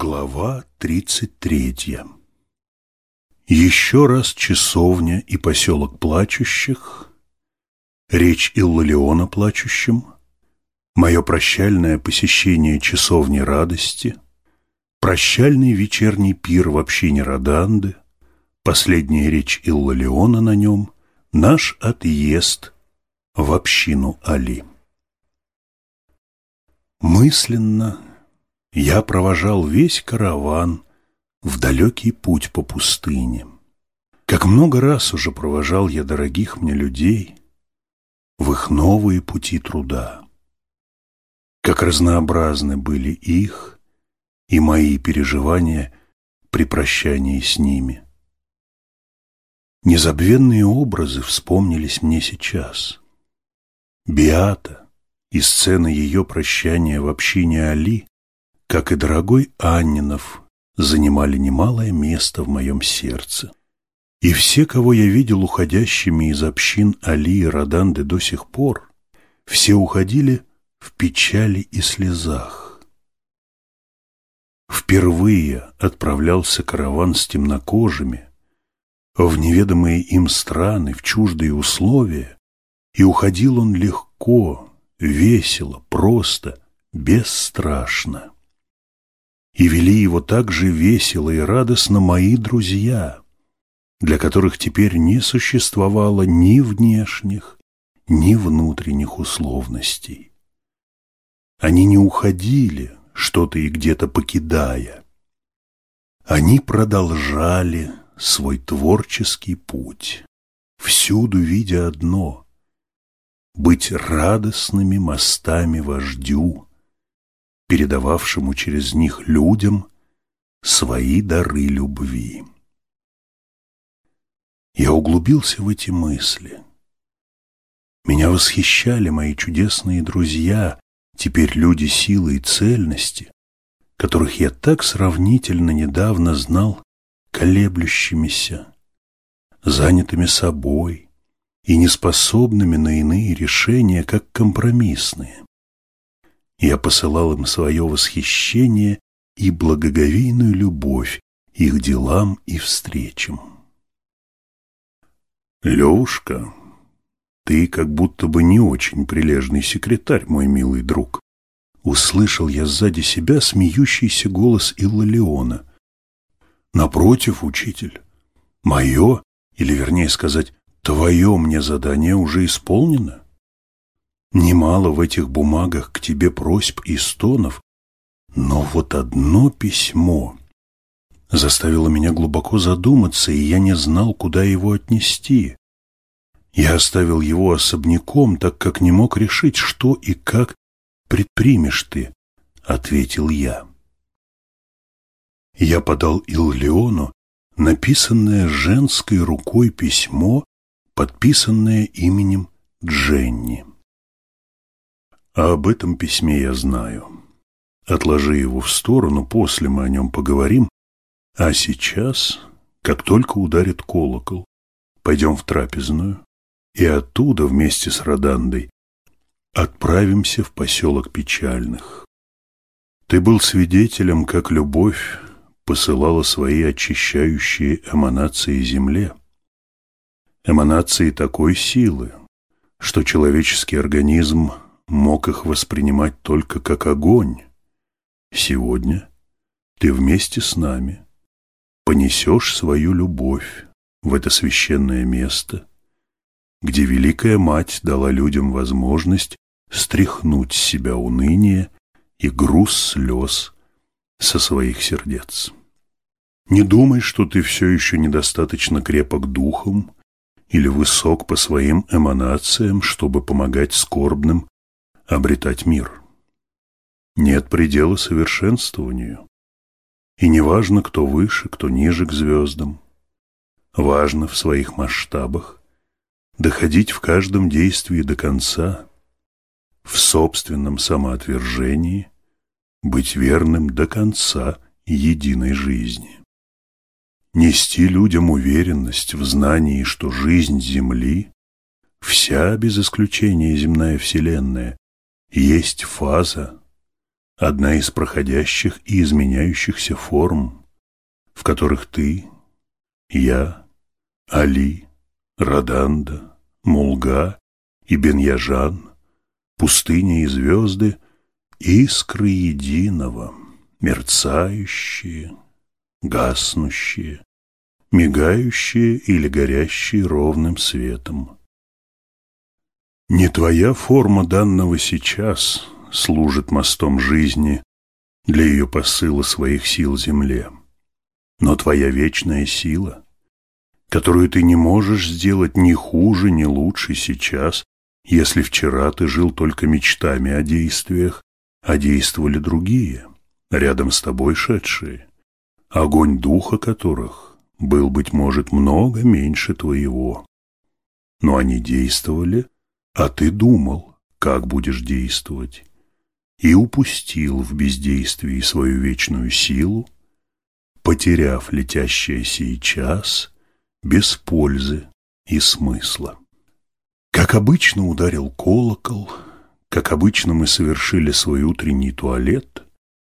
Глава 33 Еще раз часовня и поселок плачущих, речь Иллалиона плачущим, мое прощальное посещение часовни радости, прощальный вечерний пир в общине Роданды, последняя речь Иллалиона на нем, наш отъезд в общину Али. Мысленно я провожал весь караван в далекий путь по пустыне. Как много раз уже провожал я дорогих мне людей в их новые пути труда. Как разнообразны были их и мои переживания при прощании с ними. Незабвенные образы вспомнились мне сейчас. Биата и сцена ее прощания в общине Али как и дорогой Аннинов, занимали немалое место в моем сердце. И все, кого я видел уходящими из общин Али и Роданды до сих пор, все уходили в печали и слезах. Впервые отправлялся караван с темнокожими в неведомые им страны, в чуждые условия, и уходил он легко, весело, просто, бесстрашно. И вели его так же весело и радостно мои друзья, для которых теперь не существовало ни внешних, ни внутренних условностей. Они не уходили, что-то и где-то покидая. Они продолжали свой творческий путь, всюду видя одно — быть радостными мостами вождю, передававшему через них людям свои дары любви. Я углубился в эти мысли. Меня восхищали мои чудесные друзья, теперь люди силы и цельности, которых я так сравнительно недавно знал колеблющимися, занятыми собой и неспособными на иные решения, как компромиссные. Я посылал им свое восхищение и благоговейную любовь их делам и встречам. Левушка, ты как будто бы не очень прилежный секретарь, мой милый друг. Услышал я сзади себя смеющийся голос Иллалиона. Напротив, учитель, мое, или вернее сказать, твое мне задание уже исполнено. Немало в этих бумагах к тебе просьб и стонов, но вот одно письмо заставило меня глубоко задуматься, и я не знал, куда его отнести. Я оставил его особняком, так как не мог решить, что и как предпримешь ты, — ответил я. Я подал Иллиону написанное женской рукой письмо, подписанное именем Дженни. А об этом письме я знаю. Отложи его в сторону, после мы о нем поговорим. А сейчас, как только ударит колокол, пойдем в трапезную и оттуда вместе с Родандой отправимся в поселок Печальных. Ты был свидетелем, как любовь посылала свои очищающие эманации земле. Эманации такой силы, что человеческий организм мог их воспринимать только как огонь. Сегодня ты вместе с нами понесешь свою любовь в это священное место, где Великая Мать дала людям возможность стряхнуть с себя уныние и груз слез со своих сердец. Не думай, что ты все еще недостаточно крепок духом или высок по своим эманациям, чтобы помогать скорбным обретать мир. Нет предела совершенствованию. И не важно, кто выше, кто ниже к звездам. Важно в своих масштабах доходить в каждом действии до конца, в собственном самоотвержении, быть верным до конца единой жизни. Нести людям уверенность в знании, что жизнь Земли, вся без исключения земная Вселенная, есть фаза, одна из проходящих и изменяющихся форм, в которых ты, я, Али, Раданда, Мулга и Беньяжан, пустыня и звезды, искры единого, мерцающие, гаснущие, мигающие или горящие ровным светом. Не твоя форма данного сейчас служит мостом жизни для ее посыла своих сил земле, но твоя вечная сила, которую ты не можешь сделать ни хуже, ни лучше сейчас, если вчера ты жил только мечтами о действиях, а действовали другие, рядом с тобой шедшие, огонь духа которых был, быть может, много меньше твоего. Но они действовали – а ты думал, как будешь действовать, и упустил в бездействии свою вечную силу, потеряв летящее сейчас без пользы и смысла. Как обычно ударил колокол, как обычно мы совершили свой утренний туалет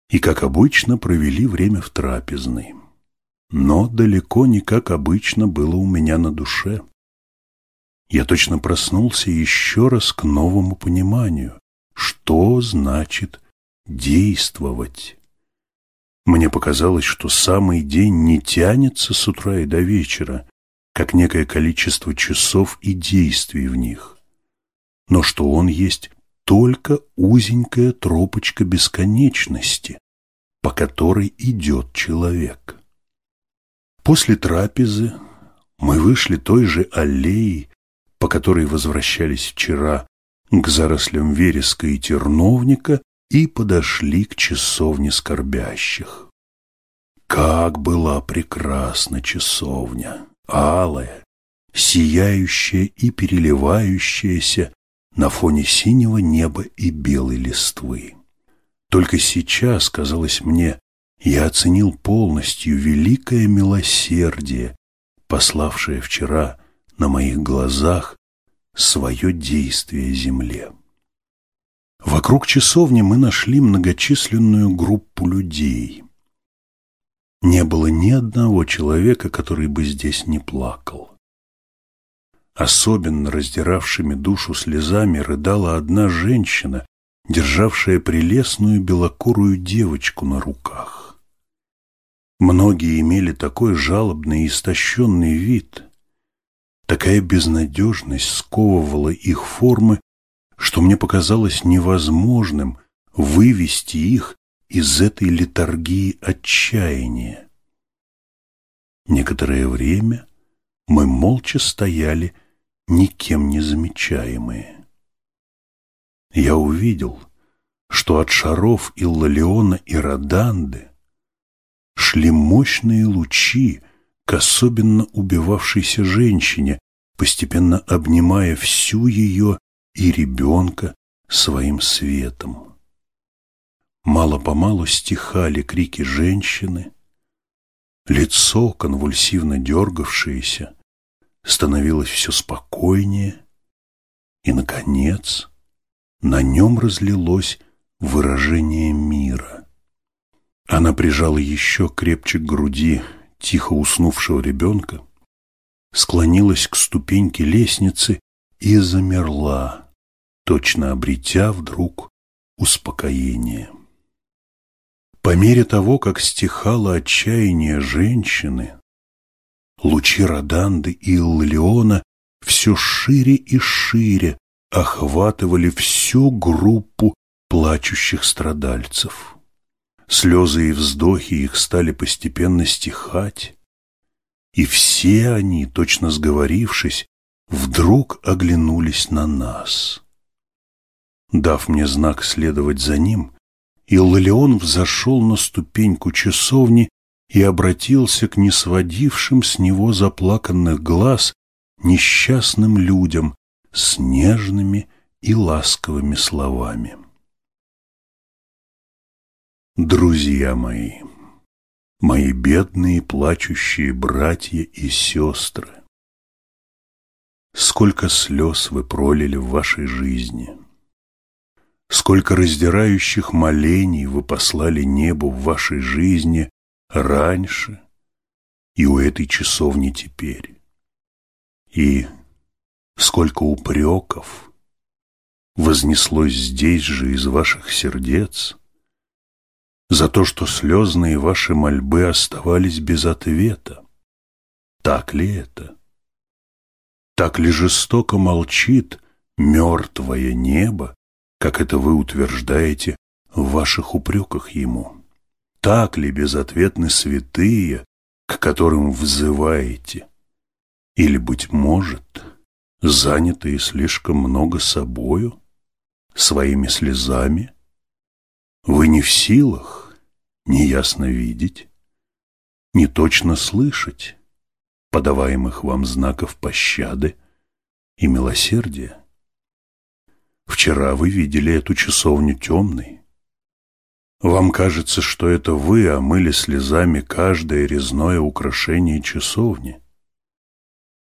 и как обычно провели время в трапезной. Но далеко не как обычно было у меня на душе я точно проснулся еще раз к новому пониманию, что значит действовать. Мне показалось, что самый день не тянется с утра и до вечера, как некое количество часов и действий в них, но что он есть только узенькая тропочка бесконечности, по которой идет человек. После трапезы мы вышли той же аллеей, по которой возвращались вчера к зарослям вереска и терновника и подошли к часовне скорбящих. Как была прекрасна часовня, алая, сияющая и переливающаяся на фоне синего неба и белой листвы. Только сейчас, казалось мне, я оценил полностью великое милосердие, пославшее вчера на моих глазах свое действие земле. Вокруг часовни мы нашли многочисленную группу людей. Не было ни одного человека, который бы здесь не плакал. Особенно раздиравшими душу слезами рыдала одна женщина, державшая прелестную белокурую девочку на руках. Многие имели такой жалобный и истощенный вид, Такая безнадежность сковывала их формы, что мне показалось невозможным вывести их из этой литургии отчаяния. Некоторое время мы молча стояли, никем не замечаемые. Я увидел, что от шаров Иллалиона и Роданды шли мощные лучи, к особенно убивавшейся женщине, постепенно обнимая всю ее и ребенка своим светом. Мало-помалу стихали крики женщины, лицо, конвульсивно дергавшееся, становилось все спокойнее, и, наконец, на нем разлилось выражение мира. Она прижала еще крепче к груди тихо уснувшего ребенка, склонилась к ступеньке лестницы и замерла, точно обретя вдруг успокоение. По мере того, как стихало отчаяние женщины, лучи Роданды и Иллиона все шире и шире охватывали всю группу плачущих страдальцев. Слезы и вздохи их стали постепенно стихать, и все они, точно сговорившись, вдруг оглянулись на нас. Дав мне знак следовать за ним, Иллалион взошел на ступеньку часовни и обратился к несводившим с него заплаканных глаз несчастным людям с нежными и ласковыми словами. Друзья мои, мои бедные плачущие братья и сестры, сколько слез вы пролили в вашей жизни, сколько раздирающих молений вы послали небу в вашей жизни раньше и у этой часовни теперь. И сколько упреков вознеслось здесь же из ваших сердец за то, что слезные ваши мольбы оставались без ответа. Так ли это? Так ли жестоко молчит мертвое небо, как это вы утверждаете в ваших упреках ему? Так ли безответны святые, к которым взываете? Или, быть может, занятые слишком много собою, своими слезами? Вы не в силах неясно видеть, не точно слышать подаваемых вам знаков пощады и милосердия. Вчера вы видели эту часовню темной. Вам кажется, что это вы омыли слезами каждое резное украшение часовни,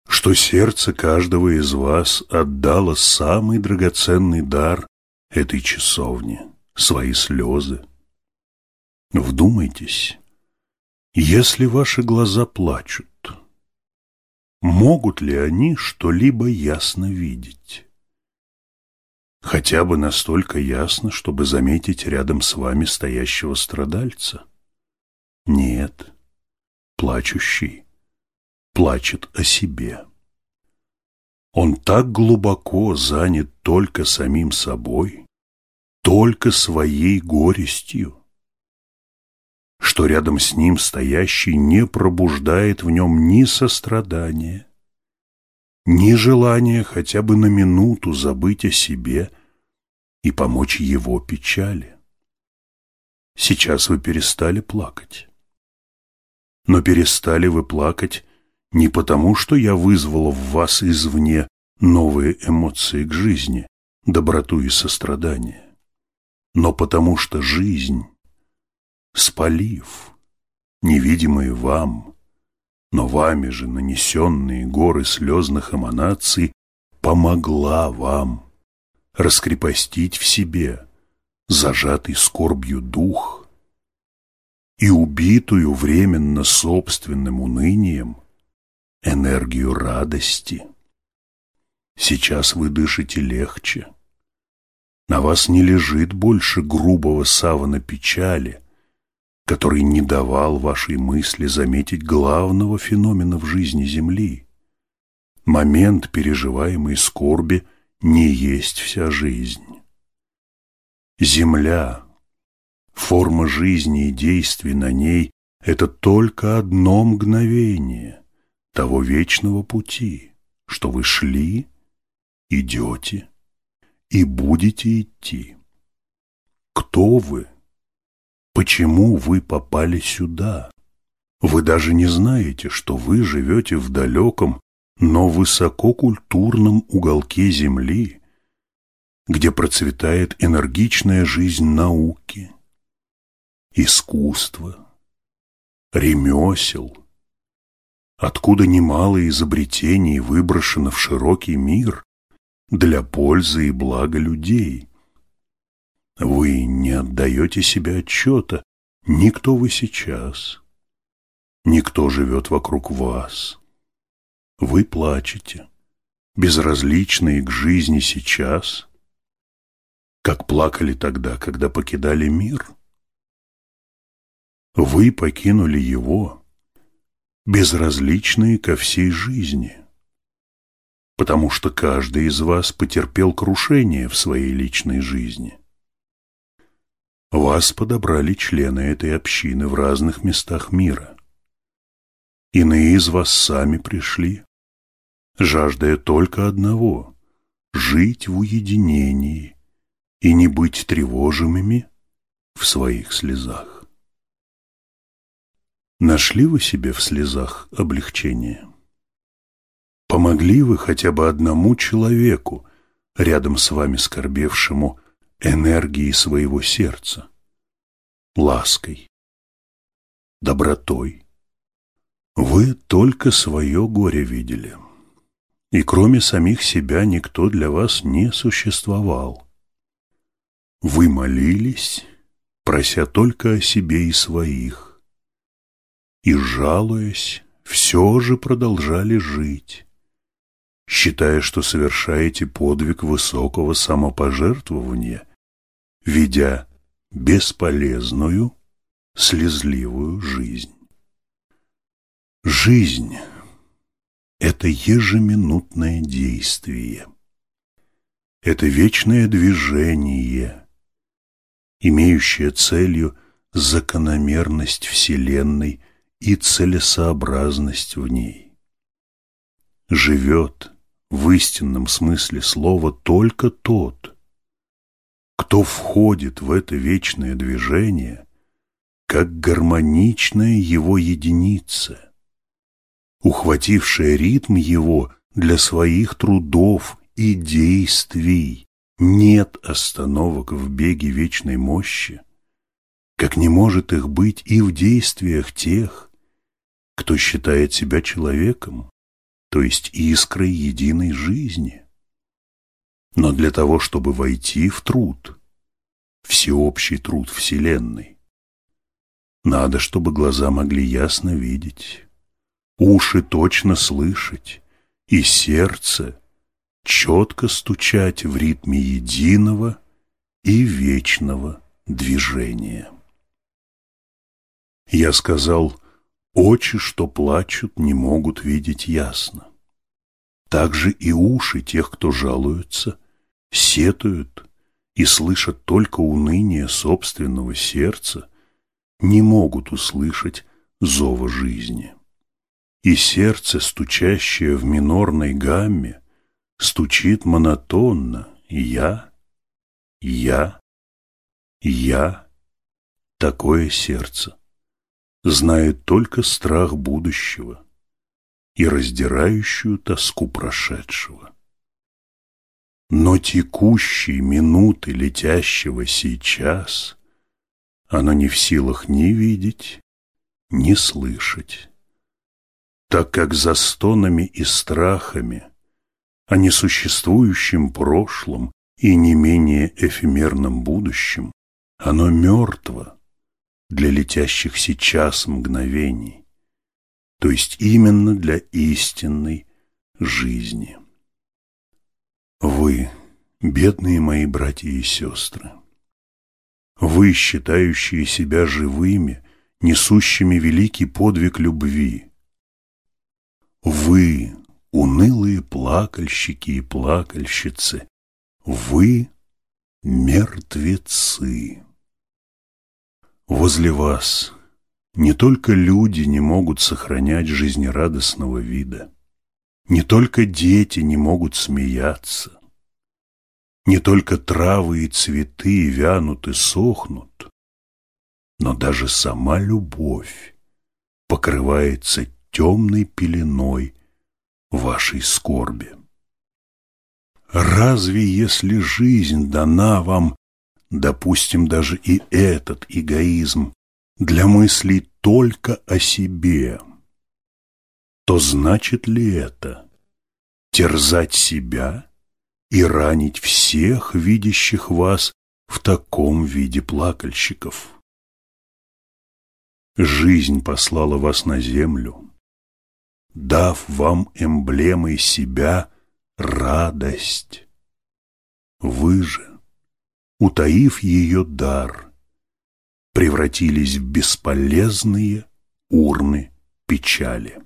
что сердце каждого из вас отдало самый драгоценный дар этой часовни — свои слезы. Вдумайтесь, если ваши глаза плачут, могут ли они что-либо ясно видеть? Хотя бы настолько ясно, чтобы заметить рядом с вами стоящего страдальца? Нет, плачущий плачет о себе. Он так глубоко занят только самим собой, только своей горестью, что рядом с ним стоящий не пробуждает в нем ни сострадания, ни желания хотя бы на минуту забыть о себе и помочь его печали. Сейчас вы перестали плакать. Но перестали вы плакать не потому, что я вызвала в вас извне новые эмоции к жизни, доброту и сострадание, но потому что жизнь, спалив невидимые вам, но вами же нанесенные горы слезных эманаций, помогла вам раскрепостить в себе зажатый скорбью дух и убитую временно собственным унынием энергию радости. Сейчас вы дышите легче. На вас не лежит больше грубого савана печали, который не давал вашей мысли заметить главного феномена в жизни Земли. Момент переживаемой скорби не есть вся жизнь. Земля, форма жизни и действий на ней – это только одно мгновение того вечного пути, что вы шли, идете и будете идти. Кто вы? Почему вы попали сюда? Вы даже не знаете, что вы живете в далеком, но высококультурном уголке Земли, где процветает энергичная жизнь науки, искусства, ремесел, откуда немало изобретений выброшено в широкий мир для пользы и блага людей – вы не отдаете себе отчета, никто вы сейчас, никто живет вокруг вас. Вы плачете, безразличные к жизни сейчас, как плакали тогда, когда покидали мир. Вы покинули его, безразличные ко всей жизни, потому что каждый из вас потерпел крушение в своей личной жизни – вас подобрали члены этой общины в разных местах мира. Иные из вас сами пришли, жаждая только одного — жить в уединении и не быть тревожимыми в своих слезах. Нашли вы себе в слезах облегчение? Помогли вы хотя бы одному человеку, рядом с вами скорбевшему, энергией своего сердца, лаской, добротой. Вы только свое горе видели, и кроме самих себя никто для вас не существовал. Вы молились, прося только о себе и своих, и, жалуясь, все же продолжали жить, считая, что совершаете подвиг высокого самопожертвования, ведя бесполезную, слезливую жизнь. Жизнь – это ежеминутное действие. Это вечное движение, имеющее целью закономерность Вселенной и целесообразность в ней. Живет в истинном смысле слова только тот, кто входит в это вечное движение как гармоничная его единица, ухватившая ритм его для своих трудов и действий. Нет остановок в беге вечной мощи, как не может их быть и в действиях тех, кто считает себя человеком, то есть искрой единой жизни. Но для того, чтобы войти в труд, всеобщий труд Вселенной, надо, чтобы глаза могли ясно видеть, уши точно слышать и сердце четко стучать в ритме единого и вечного движения. Я сказал, очи, что плачут, не могут видеть ясно. Также и уши тех, кто жалуются, сетуют и слышат только уныние собственного сердца, не могут услышать зова жизни. И сердце, стучащее в минорной гамме, стучит монотонно «Я, я, я». Такое сердце знает только страх будущего и раздирающую тоску прошедшего. Но текущей минуты летящего сейчас оно не в силах ни видеть, ни слышать, так как за стонами и страхами о несуществующем прошлом и не менее эфемерном будущем оно мертво для летящих сейчас мгновений, то есть именно для истинной жизни. Вы, бедные мои братья и сестры, вы, считающие себя живыми, несущими великий подвиг любви, вы, унылые плакальщики и плакальщицы, вы мертвецы. Возле вас. Не только люди не могут сохранять жизнерадостного вида, не только дети не могут смеяться, не только травы и цветы вянут и сохнут, но даже сама любовь покрывается темной пеленой вашей скорби. Разве если жизнь дана вам допустим даже и этот эгоизм, для мыслей только о себе, то значит ли это терзать себя и ранить всех, видящих вас в таком виде плакальщиков? Жизнь послала вас на землю, дав вам эмблемой себя радость. Вы же, утаив ее дар, превратились в бесполезные урны печали.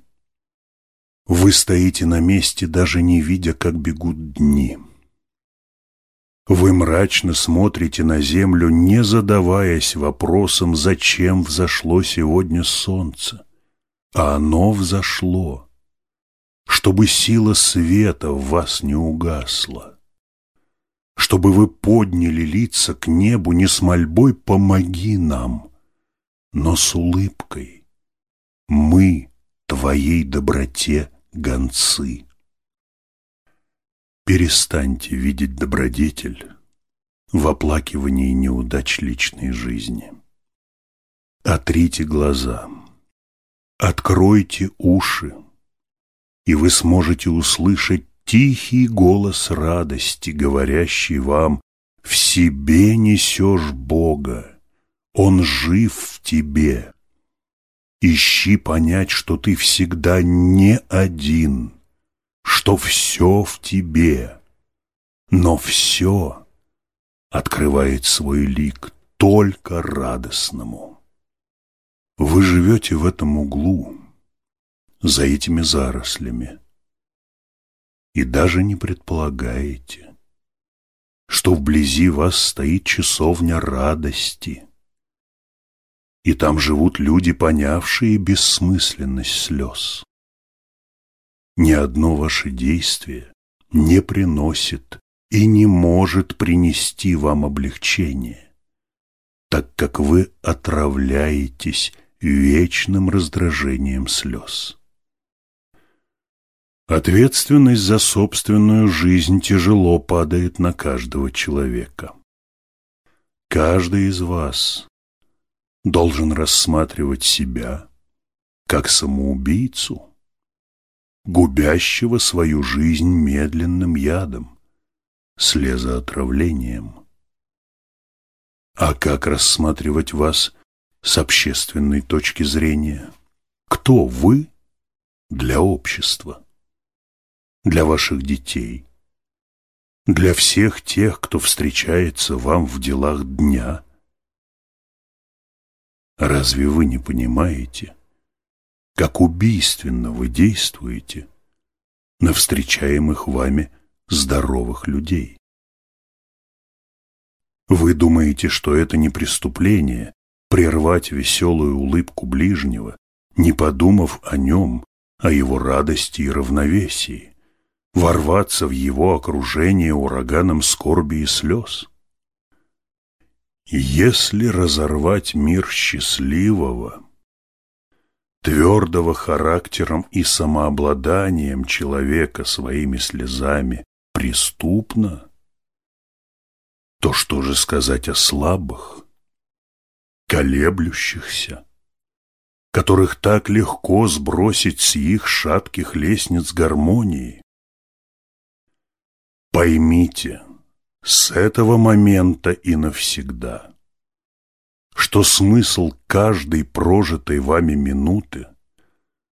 Вы стоите на месте, даже не видя, как бегут дни. Вы мрачно смотрите на землю, не задаваясь вопросом, зачем взошло сегодня солнце. А оно взошло, чтобы сила света в вас не угасла чтобы вы подняли лица к небу не с мольбой «помоги нам», но с улыбкой «мы твоей доброте гонцы». Перестаньте видеть добродетель в оплакивании неудач личной жизни. Отрите глаза, откройте уши, и вы сможете услышать тихий голос радости, говорящий вам В себе несешь Бога, Он жив в тебе. Ищи понять, что ты всегда не один, что все в тебе, но все открывает свой лик только радостному. Вы живете в этом углу, за этими зарослями, и даже не предполагаете, что вблизи вас стоит часовня радости, и там живут люди, понявшие бессмысленность слез. Ни одно ваше действие не приносит и не может принести вам облегчение, так как вы отравляетесь вечным раздражением слез. Ответственность за собственную жизнь тяжело падает на каждого человека. Каждый из вас должен рассматривать себя как самоубийцу, губящего свою жизнь медленным ядом, слезоотравлением. А как рассматривать вас с общественной точки зрения? Кто вы для общества? Для ваших детей, для всех тех, кто встречается вам в делах дня. Разве вы не понимаете, как убийственно вы действуете на встречаемых вами здоровых людей? Вы думаете, что это не преступление прервать веселую улыбку ближнего, не подумав о нем, о его радости и равновесии? Ворваться в его окружение ураганом скорби и слез? Если разорвать мир счастливого, твердого характером и самообладанием человека своими слезами преступно, то что же сказать о слабых, колеблющихся, которых так легко сбросить с их шатких лестниц гармонии? Поймите с этого момента и навсегда, что смысл каждой прожитой вами минуты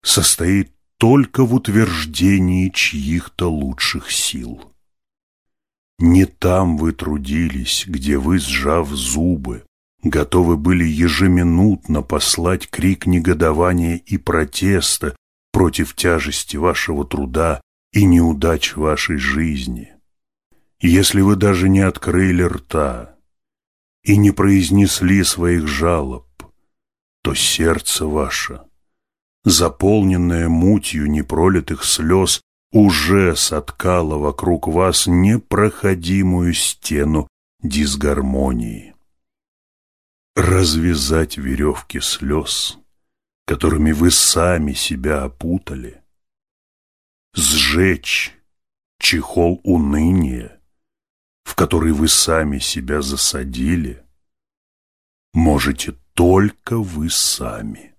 состоит только в утверждении чьих-то лучших сил. Не там вы трудились, где вы, сжав зубы, готовы были ежеминутно послать крик негодования и протеста против тяжести вашего труда и неудач вашей жизни. Если вы даже не открыли рта и не произнесли своих жалоб, то сердце ваше, заполненное мутью непролитых слез, уже соткало вокруг вас непроходимую стену дисгармонии. Развязать веревки слез, которыми вы сами себя опутали, сжечь чехол уныния, в который вы сами себя засадили, можете только вы сами,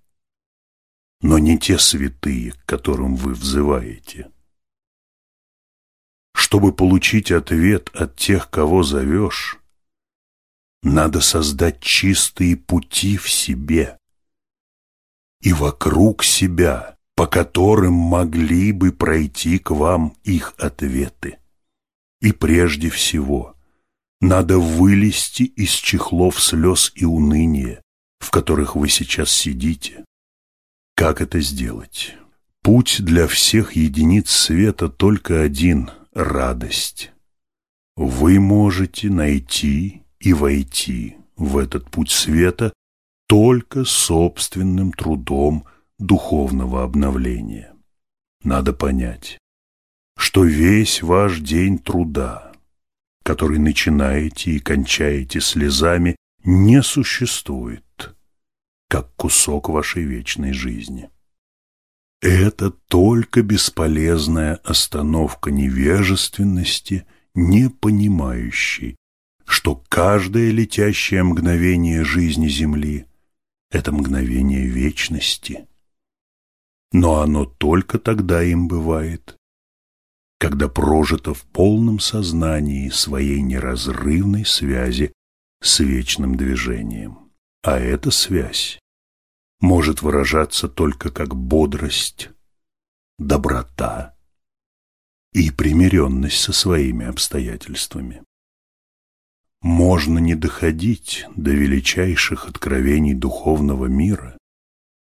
но не те святые, к которым вы взываете. Чтобы получить ответ от тех, кого зовешь, надо создать чистые пути в себе и вокруг себя, по которым могли бы пройти к вам их ответы. И прежде всего, надо вылезти из чехлов слез и уныния, в которых вы сейчас сидите. Как это сделать? Путь для всех единиц света только один — радость. Вы можете найти и войти в этот путь света только собственным трудом духовного обновления. Надо понять, что весь ваш день труда, который начинаете и кончаете слезами, не существует, как кусок вашей вечной жизни. Это только бесполезная остановка невежественности, не понимающей, что каждое летящее мгновение жизни Земли – это мгновение вечности. Но оно только тогда им бывает, когда прожито в полном сознании своей неразрывной связи с вечным движением. А эта связь может выражаться только как бодрость, доброта и примиренность со своими обстоятельствами. Можно не доходить до величайших откровений духовного мира,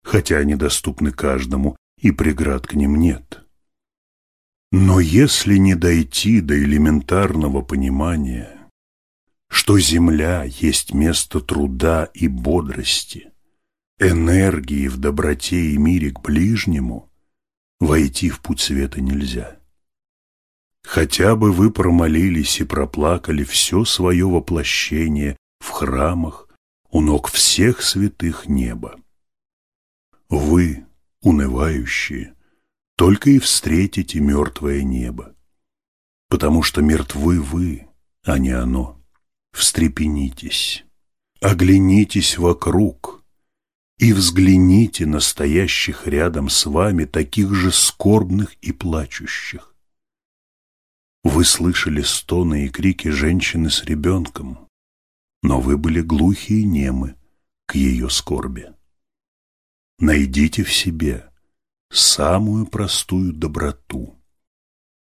хотя они доступны каждому, и преград к ним нет. Но если не дойти до элементарного понимания, что Земля есть место труда и бодрости, энергии в доброте и мире к ближнему, войти в путь света нельзя. Хотя бы вы промолились и проплакали все свое воплощение в храмах у ног всех святых неба. Вы, унывающие, только и встретите мертвое небо, потому что мертвы вы, а не оно. Встрепенитесь, оглянитесь вокруг и взгляните на стоящих рядом с вами таких же скорбных и плачущих. Вы слышали стоны и крики женщины с ребенком, но вы были глухи и немы к ее скорби. Найдите в себе самую простую доброту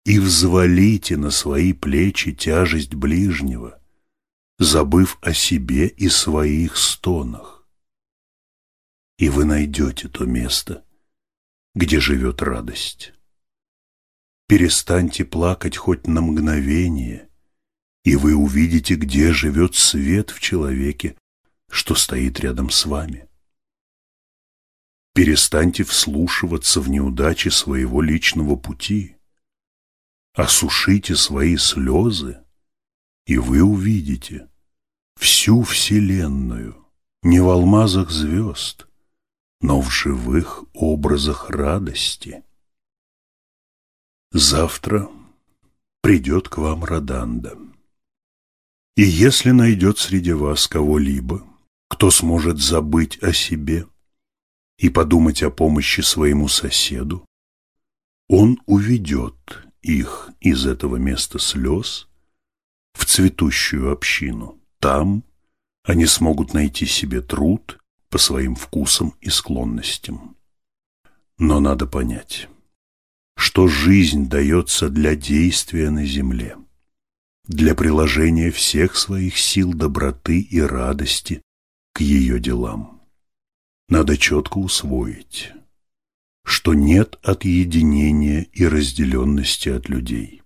и взвалите на свои плечи тяжесть ближнего, забыв о себе и своих стонах. И вы найдете то место, где живет радость. Перестаньте плакать хоть на мгновение, и вы увидите, где живет свет в человеке, что стоит рядом с вами. Перестаньте вслушиваться в неудачи своего личного пути. Осушите свои слезы, и вы увидите всю Вселенную не в алмазах звезд, но в живых образах радости. Завтра придет к вам Роданда. И если найдет среди вас кого-либо, кто сможет забыть о себе, и подумать о помощи своему соседу, он уведет их из этого места слез в цветущую общину. Там они смогут найти себе труд по своим вкусам и склонностям. Но надо понять, что жизнь дается для действия на земле, для приложения всех своих сил доброты и радости к ее делам надо четко усвоить, что нет отъединения и разделенности от людей.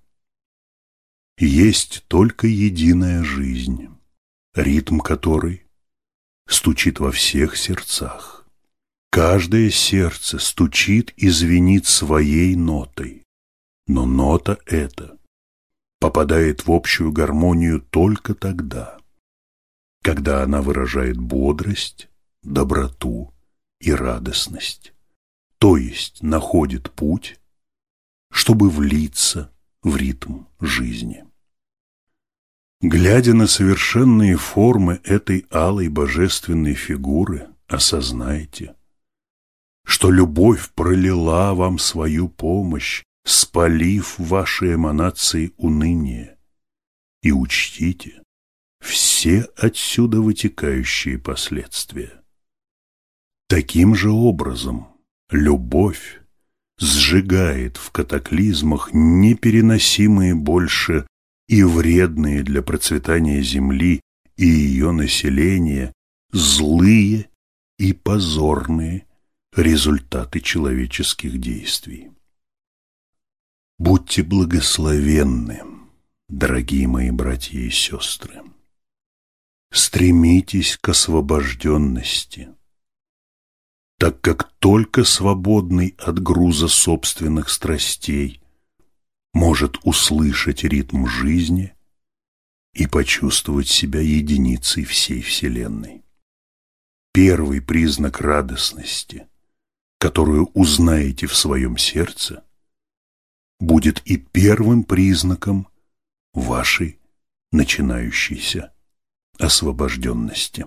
Есть только единая жизнь, ритм которой стучит во всех сердцах. Каждое сердце стучит и звенит своей нотой, но нота эта попадает в общую гармонию только тогда, когда она выражает бодрость, доброту и радостность, то есть находит путь, чтобы влиться в ритм жизни. Глядя на совершенные формы этой алой божественной фигуры, осознайте, что любовь пролила вам свою помощь, спалив ваши эманации уныния, и учтите все отсюда вытекающие последствия. Таким же образом любовь сжигает в катаклизмах непереносимые больше и вредные для процветания Земли и ее населения злые и позорные результаты человеческих действий. Будьте благословенны, дорогие мои братья и сестры. Стремитесь к освобожденности – так как только свободный от груза собственных страстей может услышать ритм жизни и почувствовать себя единицей всей Вселенной. Первый признак радостности, которую узнаете в своем сердце, будет и первым признаком вашей начинающейся освобожденности.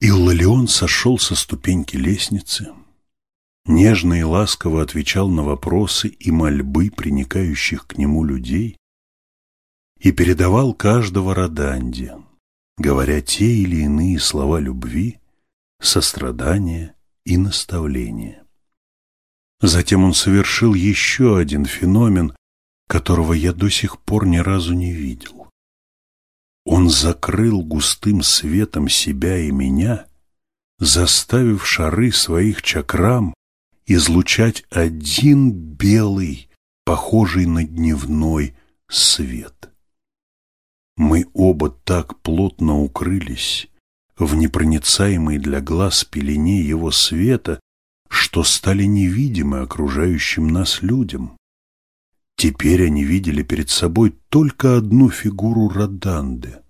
Иллалион сошел со ступеньки лестницы, нежно и ласково отвечал на вопросы и мольбы приникающих к нему людей и передавал каждого Роданде, говоря те или иные слова любви, сострадания и наставления. Затем он совершил еще один феномен, которого я до сих пор ни разу не видел. Он закрыл густым светом себя и меня, заставив шары своих чакрам излучать один белый, похожий на дневной свет. Мы оба так плотно укрылись в непроницаемой для глаз пелене его света, что стали невидимы окружающим нас людям. Теперь они видели перед собой только одну фигуру Роданды,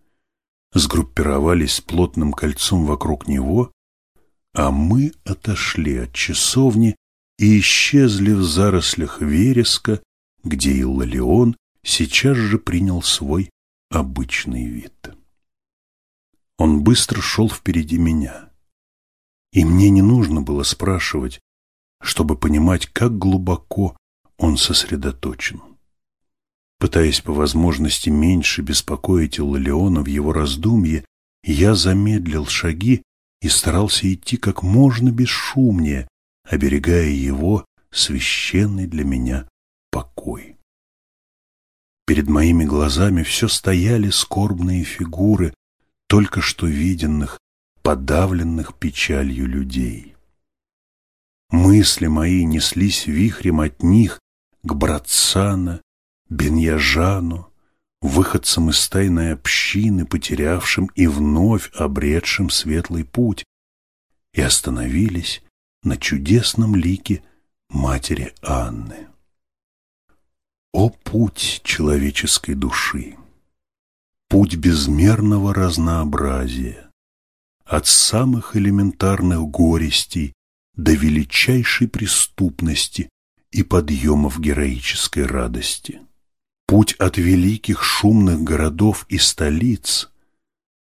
сгруппировались плотным кольцом вокруг него, а мы отошли от часовни и исчезли в зарослях вереска, где Иллалион сейчас же принял свой обычный вид. Он быстро шел впереди меня, и мне не нужно было спрашивать, чтобы понимать, как глубоко он сосредоточен. Пытаясь по возможности меньше беспокоить Иллалиона в его раздумье, я замедлил шаги и старался идти как можно бесшумнее, оберегая его священный для меня покой. Перед моими глазами все стояли скорбные фигуры, только что виденных, подавленных печалью людей. Мысли мои неслись вихрем от них к Братцана, Беньяжану, выходцам из тайной общины, потерявшим и вновь обретшим светлый путь, и остановились на чудесном лике матери Анны. О путь человеческой души! Путь безмерного разнообразия, от самых элементарных горестей до величайшей преступности и подъемов героической радости. Путь от великих шумных городов и столиц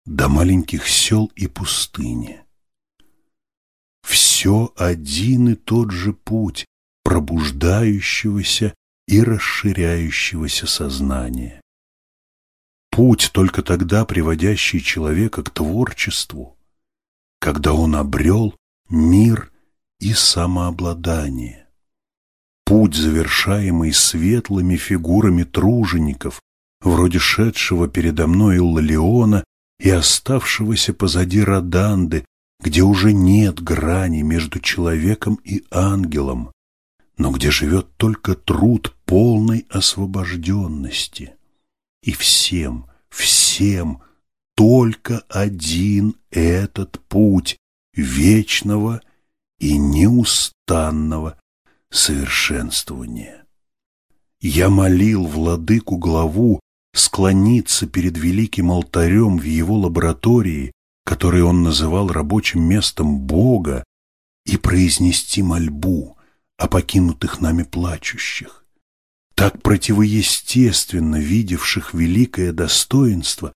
до маленьких сел и пустыни. Все один и тот же путь пробуждающегося и расширяющегося сознания. Путь только тогда приводящий человека к творчеству, когда он обрел мир и самообладание. Путь, завершаемый светлыми фигурами тружеников, вроде шедшего передо мной Лалеона и оставшегося позади Роданды, где уже нет грани между человеком и ангелом, но где живет только труд полной освобожденности. И всем, всем только один этот путь вечного и неустанного совершенствования. Я молил владыку главу склониться перед великим алтарем в его лаборатории, который он называл рабочим местом Бога, и произнести мольбу о покинутых нами плачущих, так противоестественно видевших великое достоинство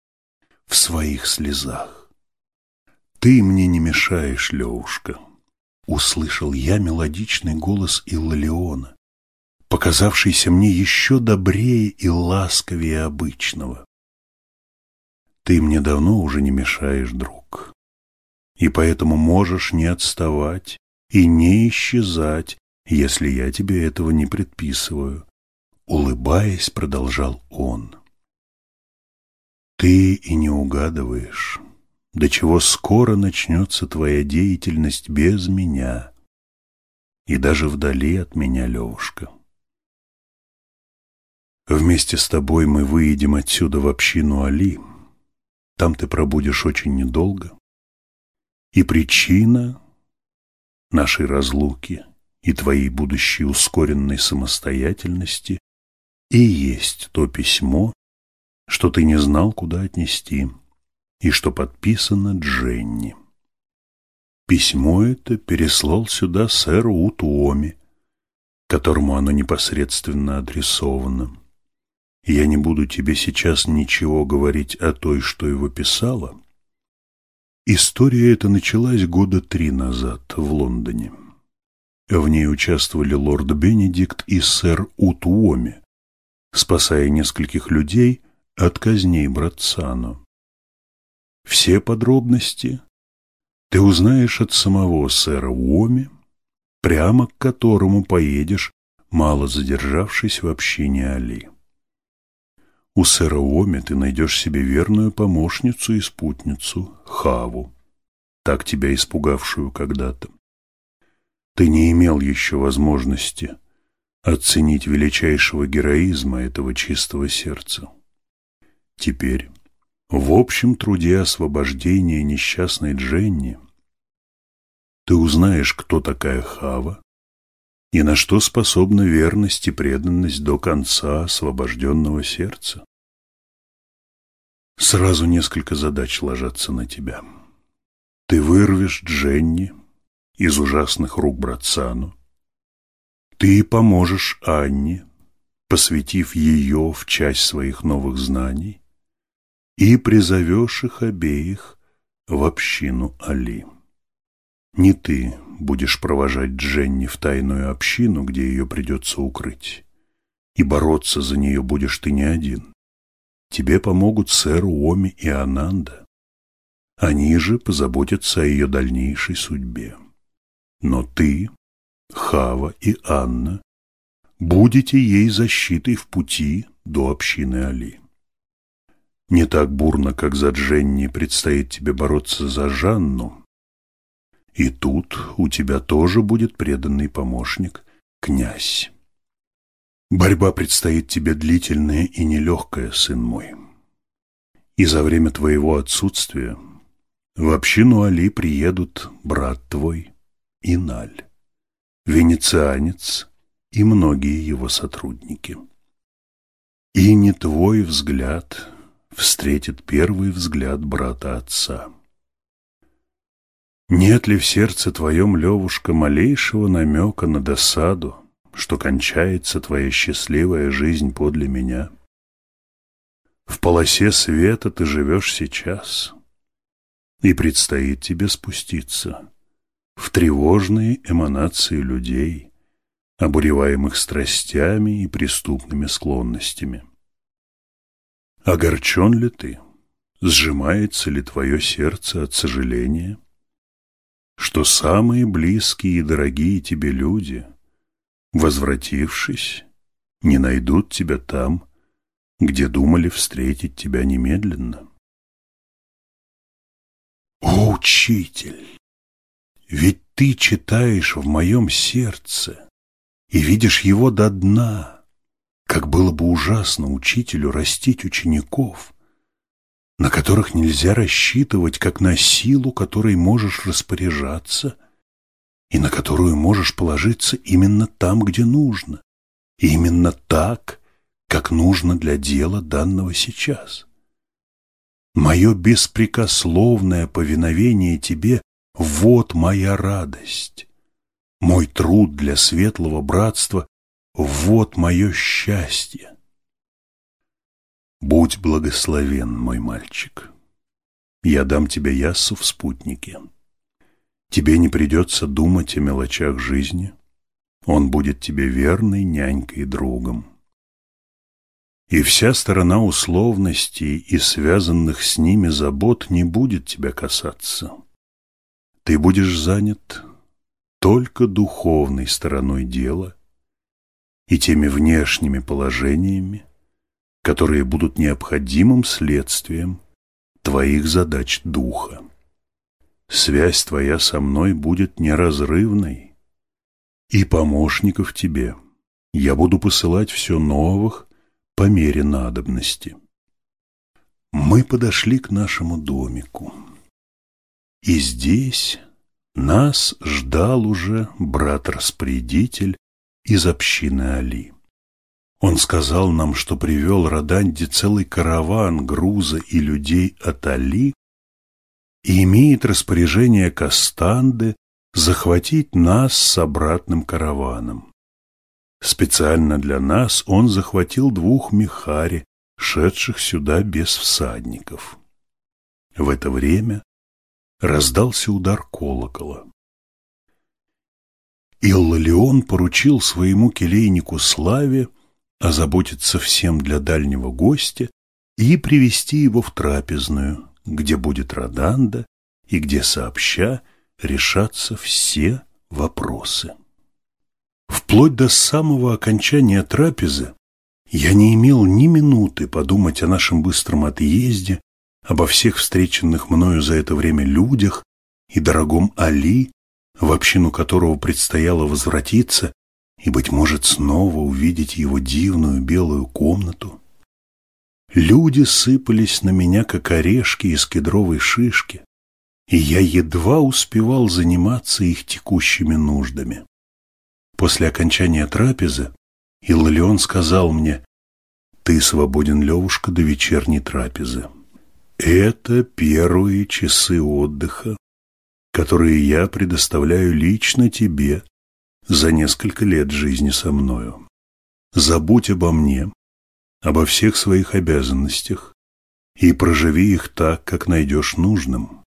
в своих слезах. «Ты мне не мешаешь, Левушка», — услышал я мелодичный голос Иллалиона, показавшийся мне еще добрее и ласковее обычного. «Ты мне давно уже не мешаешь, друг, и поэтому можешь не отставать и не исчезать если я тебе этого не предписываю. Улыбаясь, продолжал он. Ты и не угадываешь, до чего скоро начнется твоя деятельность без меня и даже вдали от меня, Левушка. Вместе с тобой мы выедем отсюда в общину Али. Там ты пробудешь очень недолго. И причина нашей разлуки — и твоей будущей ускоренной самостоятельности и есть то письмо, что ты не знал, куда отнести, и что подписано Дженни. Письмо это переслал сюда сэр Утуоми, которому оно непосредственно адресовано. Я не буду тебе сейчас ничего говорить о той, что его писала. История эта началась года три назад в Лондоне. В ней участвовали лорд Бенедикт и сэр Утуоми, спасая нескольких людей от казней Братцану. Все подробности ты узнаешь от самого сэра Уоми, прямо к которому поедешь, мало задержавшись в общине Али. У сэра Уоми ты найдешь себе верную помощницу и спутницу, Хаву, так тебя испугавшую когда-то. Ты не имел еще возможности оценить величайшего героизма этого чистого сердца. Теперь, в общем труде освобождения несчастной Дженни, ты узнаешь, кто такая Хава и на что способна верность и преданность до конца освобожденного сердца. Сразу несколько задач ложатся на тебя. Ты вырвешь Дженни из ужасных рук Братсану. Ты поможешь Анне, посвятив ее в часть своих новых знаний, и призовешь их обеих в общину Али. Не ты будешь провожать Дженни в тайную общину, где ее придется укрыть, и бороться за нее будешь ты не один. Тебе помогут сэр Уоми и Ананда. Они же позаботятся о ее дальнейшей судьбе. Но ты, Хава и Анна будете ей защитой в пути до общины Али. Не так бурно, как за Дженни предстоит тебе бороться за Жанну. И тут у тебя тоже будет преданный помощник, князь. Борьба предстоит тебе длительная и нелегкая, сын мой. И за время твоего отсутствия в общину Али приедут брат твой Иналь, венецианец и многие его сотрудники. И не твой взгляд встретит первый взгляд брата отца. Нет ли в сердце твоем, Левушка, малейшего намека на досаду, что кончается твоя счастливая жизнь подле меня. В полосе света ты живешь сейчас, и предстоит тебе спуститься в тревожные эманации людей, обуреваемых страстями и преступными склонностями. Огорчен ли ты? Сжимается ли твое сердце от сожаления, что самые близкие и дорогие тебе люди — возвратившись, не найдут тебя там, где думали встретить тебя немедленно. О, учитель! Ведь ты читаешь в моем сердце и видишь его до дна. Как было бы ужасно учителю растить учеников, на которых нельзя рассчитывать, как на силу, которой можешь распоряжаться – и на которую можешь положиться именно там, где нужно, и именно так, как нужно для дела данного сейчас. Мое беспрекословное повиновение тебе — вот моя радость. Мой труд для светлого братства — вот мое счастье. Будь благословен, мой мальчик. Я дам тебе яссу в спутнике. Тебе не придется думать о мелочах жизни. Он будет тебе верной нянькой и другом. И вся сторона условностей и связанных с ними забот не будет тебя касаться. Ты будешь занят только духовной стороной дела и теми внешними положениями, которые будут необходимым следствием твоих задач духа связь твоя со мной будет неразрывной, и помощников тебе я буду посылать все новых по мере надобности. Мы подошли к нашему домику, и здесь нас ждал уже брат-распорядитель из общины Али. Он сказал нам, что привел Роданди целый караван груза и людей от Али и имеет распоряжение Кастанды захватить нас с обратным караваном. Специально для нас он захватил двух мехари, шедших сюда без всадников. В это время раздался удар колокола. Иллалион поручил своему келейнику Славе озаботиться всем для дальнего гостя и привести его в трапезную, где будет Роданда и где сообща решатся все вопросы. Вплоть до самого окончания трапезы я не имел ни минуты подумать о нашем быстром отъезде, обо всех встреченных мною за это время людях и дорогом Али, в общину которого предстояло возвратиться и, быть может, снова увидеть его дивную белую комнату. Люди сыпались на меня, как орешки из кедровой шишки, и я едва успевал заниматься их текущими нуждами. После окончания трапезы Иллион сказал мне, «Ты свободен, Левушка, до вечерней трапезы. Это первые часы отдыха, которые я предоставляю лично тебе за несколько лет жизни со мною. Забудь обо мне, обо всех своих обязанностях и проживи их так, как найдешь нужным.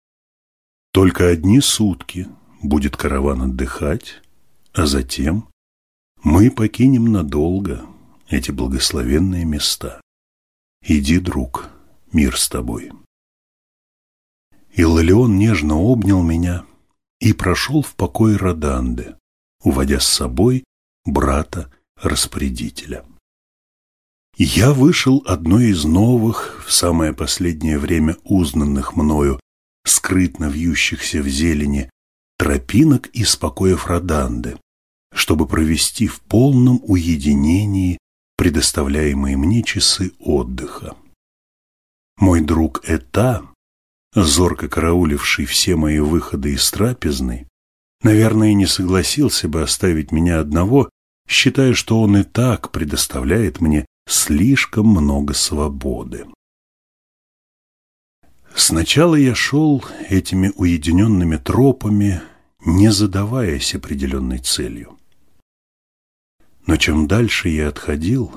Только одни сутки будет караван отдыхать, а затем мы покинем надолго эти благословенные места. Иди, друг, мир с тобой. Иллион нежно обнял меня и прошел в покой Роданды, уводя с собой брата-распорядителя. Я вышел одной из новых, в самое последнее время узнанных мною, скрытно вьющихся в зелени, тропинок и спокоев Роданды, чтобы провести в полном уединении предоставляемые мне часы отдыха. Мой друг Эта, зорко карауливший все мои выходы из трапезной, наверное, не согласился бы оставить меня одного, считая, что он и так предоставляет мне слишком много свободы. Сначала я шел этими уединенными тропами, не задаваясь определенной целью. Но чем дальше я отходил,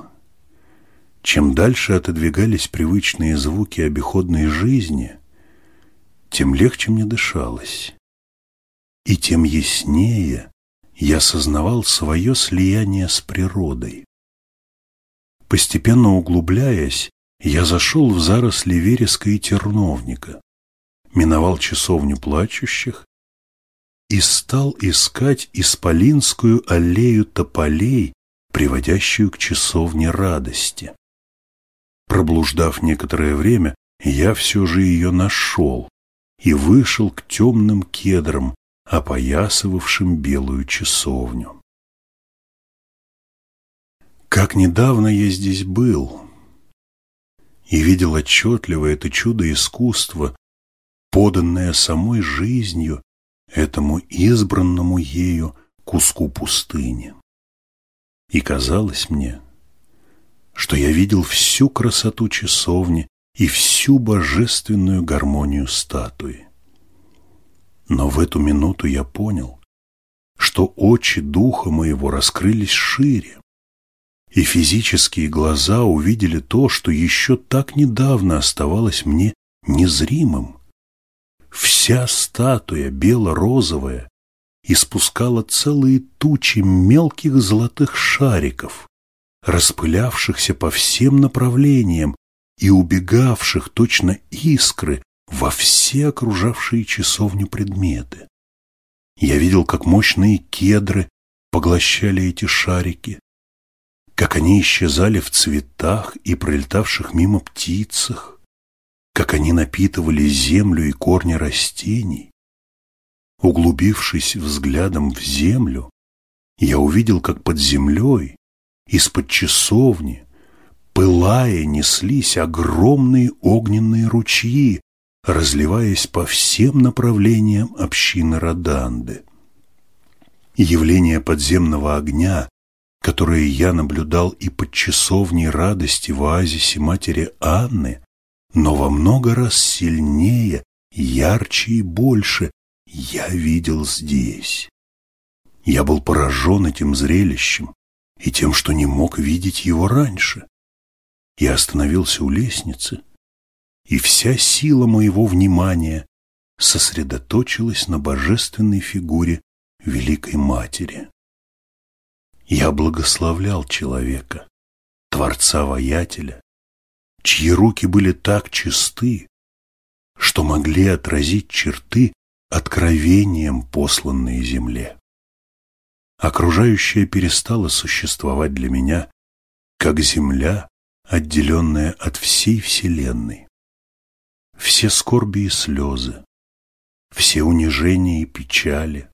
чем дальше отодвигались привычные звуки обиходной жизни, тем легче мне дышалось, и тем яснее я сознавал свое слияние с природой. Постепенно углубляясь, я зашел в заросли вереска и терновника, миновал часовню плачущих и стал искать исполинскую аллею тополей, приводящую к часовне радости. Проблуждав некоторое время, я все же ее нашел и вышел к темным кедрам, опоясывавшим белую часовню. Как недавно я здесь был и видел отчетливо это чудо искусства, поданное самой жизнью этому избранному ею куску пустыни. И казалось мне, что я видел всю красоту часовни и всю божественную гармонию статуи. Но в эту минуту я понял, что очи духа моего раскрылись шире, и физические глаза увидели то, что еще так недавно оставалось мне незримым. Вся статуя бело-розовая испускала целые тучи мелких золотых шариков, распылявшихся по всем направлениям и убегавших точно искры во все окружавшие часовню предметы. Я видел, как мощные кедры поглощали эти шарики, как они исчезали в цветах и пролетавших мимо птицах, как они напитывали землю и корни растений. Углубившись взглядом в землю, я увидел, как под землей, из-под часовни, пылая, неслись огромные огненные ручьи, разливаясь по всем направлениям общины Роданды. Явление подземного огня, которое я наблюдал и под часовней радости в оазисе матери Анны, но во много раз сильнее, ярче и больше я видел здесь. Я был поражен этим зрелищем и тем, что не мог видеть его раньше. Я остановился у лестницы, и вся сила моего внимания сосредоточилась на божественной фигуре Великой Матери. Я благословлял человека, Творца-воятеля, чьи руки были так чисты, что могли отразить черты откровением, посланные земле. Окружающее перестало существовать для меня, как земля, отделенная от всей вселенной. Все скорби и слезы, все унижения и печали,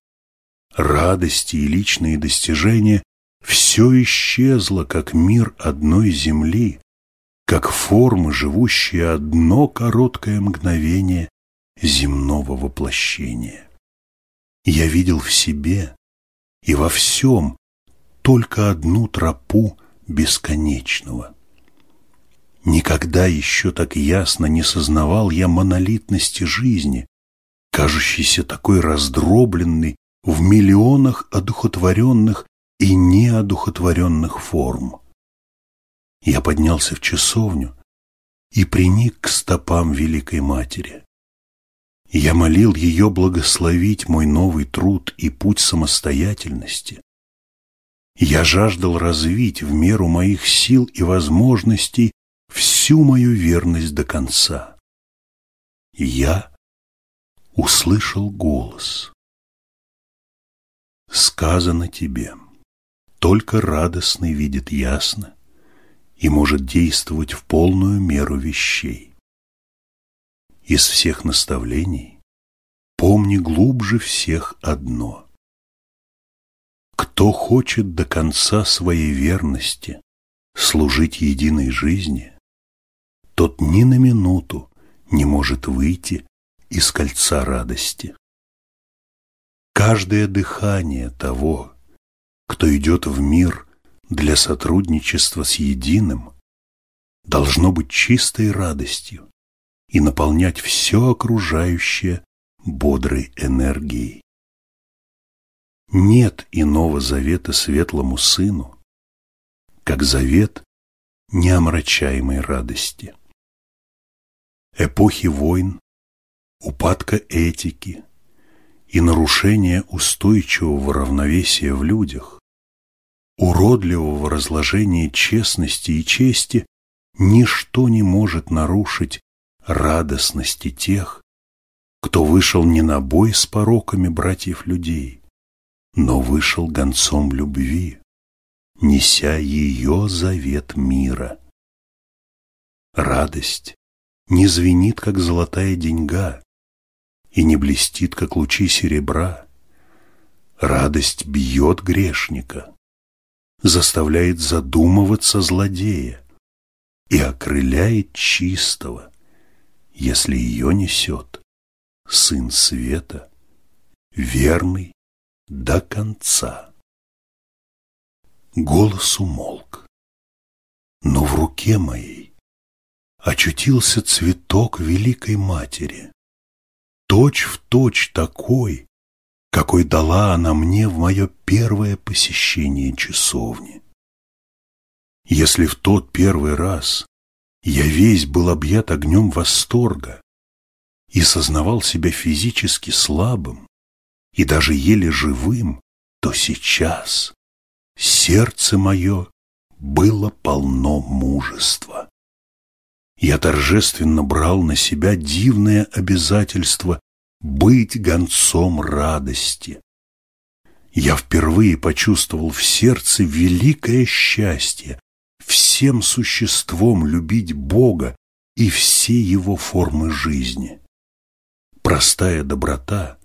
радости и личные достижения все исчезло, как мир одной земли, как формы, живущие одно короткое мгновение земного воплощения. Я видел в себе и во всем только одну тропу бесконечного. Никогда еще так ясно не сознавал я монолитности жизни, кажущейся такой раздробленной в миллионах одухотворенных и неодухотворенных форм. Я поднялся в часовню и приник к стопам Великой Матери. Я молил ее благословить мой новый труд и путь самостоятельности. Я жаждал развить в меру моих сил и возможностей всю мою верность до конца. Я услышал голос. Сказано тебе, только радостный видит ясно и может действовать в полную меру вещей. Из всех наставлений помни глубже всех одно. Кто хочет до конца своей верности служить единой жизни, тот ни на минуту не может выйти из кольца радости. Каждое дыхание того, кто идет в мир для сотрудничества с единым, должно быть чистой радостью и наполнять все окружающее бодрой энергией. Нет иного завета светлому сыну, как завет неомрачаемой радости. Эпохи войн, упадка этики и нарушения устойчивого равновесия в людях, уродливого разложения честности и чести ничто не может нарушить радостности тех, кто вышел не на бой с пороками братьев людей, но вышел гонцом любви, неся ее завет мира. Радость не звенит, как золотая деньга, и не блестит, как лучи серебра. Радость бьет грешника, заставляет задумываться злодея и окрыляет чистого, если ее несет Сын Света, верный до конца. Голос умолк, но в руке моей очутился цветок Великой Матери, точь в точь такой, какой дала она мне в мое первое посещение часовни. Если в тот первый раз я весь был объят огнем восторга и сознавал себя физически слабым и даже еле живым, то сейчас сердце мое было полно мужества. Я торжественно брал на себя дивное обязательство быть гонцом радости. Я впервые почувствовал в сердце великое счастье всем существом любить Бога и все его формы жизни. Простая доброта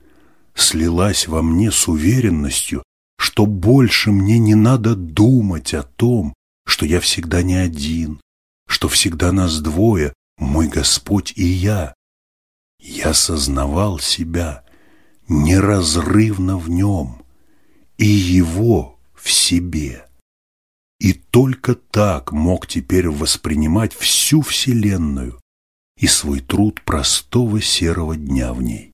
слилась во мне с уверенностью, что больше мне не надо думать о том, что я всегда не один, что всегда нас двое, мой Господь и я. Я сознавал себя неразрывно в нем и его в себе. И только так мог теперь воспринимать всю Вселенную и свой труд простого серого дня в ней.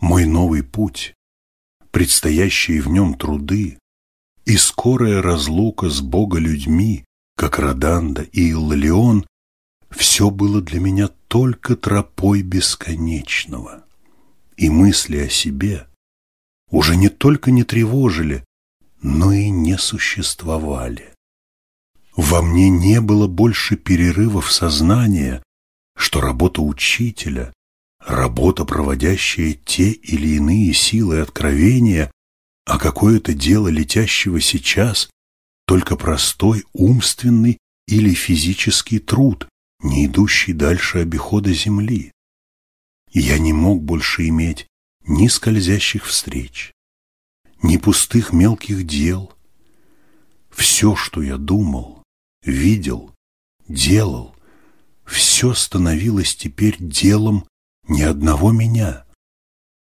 Мой новый путь, предстоящие в нем труды и скорая разлука с Бога-людьми, как Роданда и Иллион, все было для меня только тропой бесконечного. И мысли о себе уже не только не тревожили, но и не существовали. Во мне не было больше перерывов сознания, что работа учителя, работа, проводящая те или иные силы откровения, а какое-то дело летящего сейчас, только простой умственный или физический труд, не идущий дальше обихода земли. Я не мог больше иметь ни скользящих встреч, ни пустых мелких дел. Все, что я думал, видел, делал, все становилось теперь делом ни одного меня.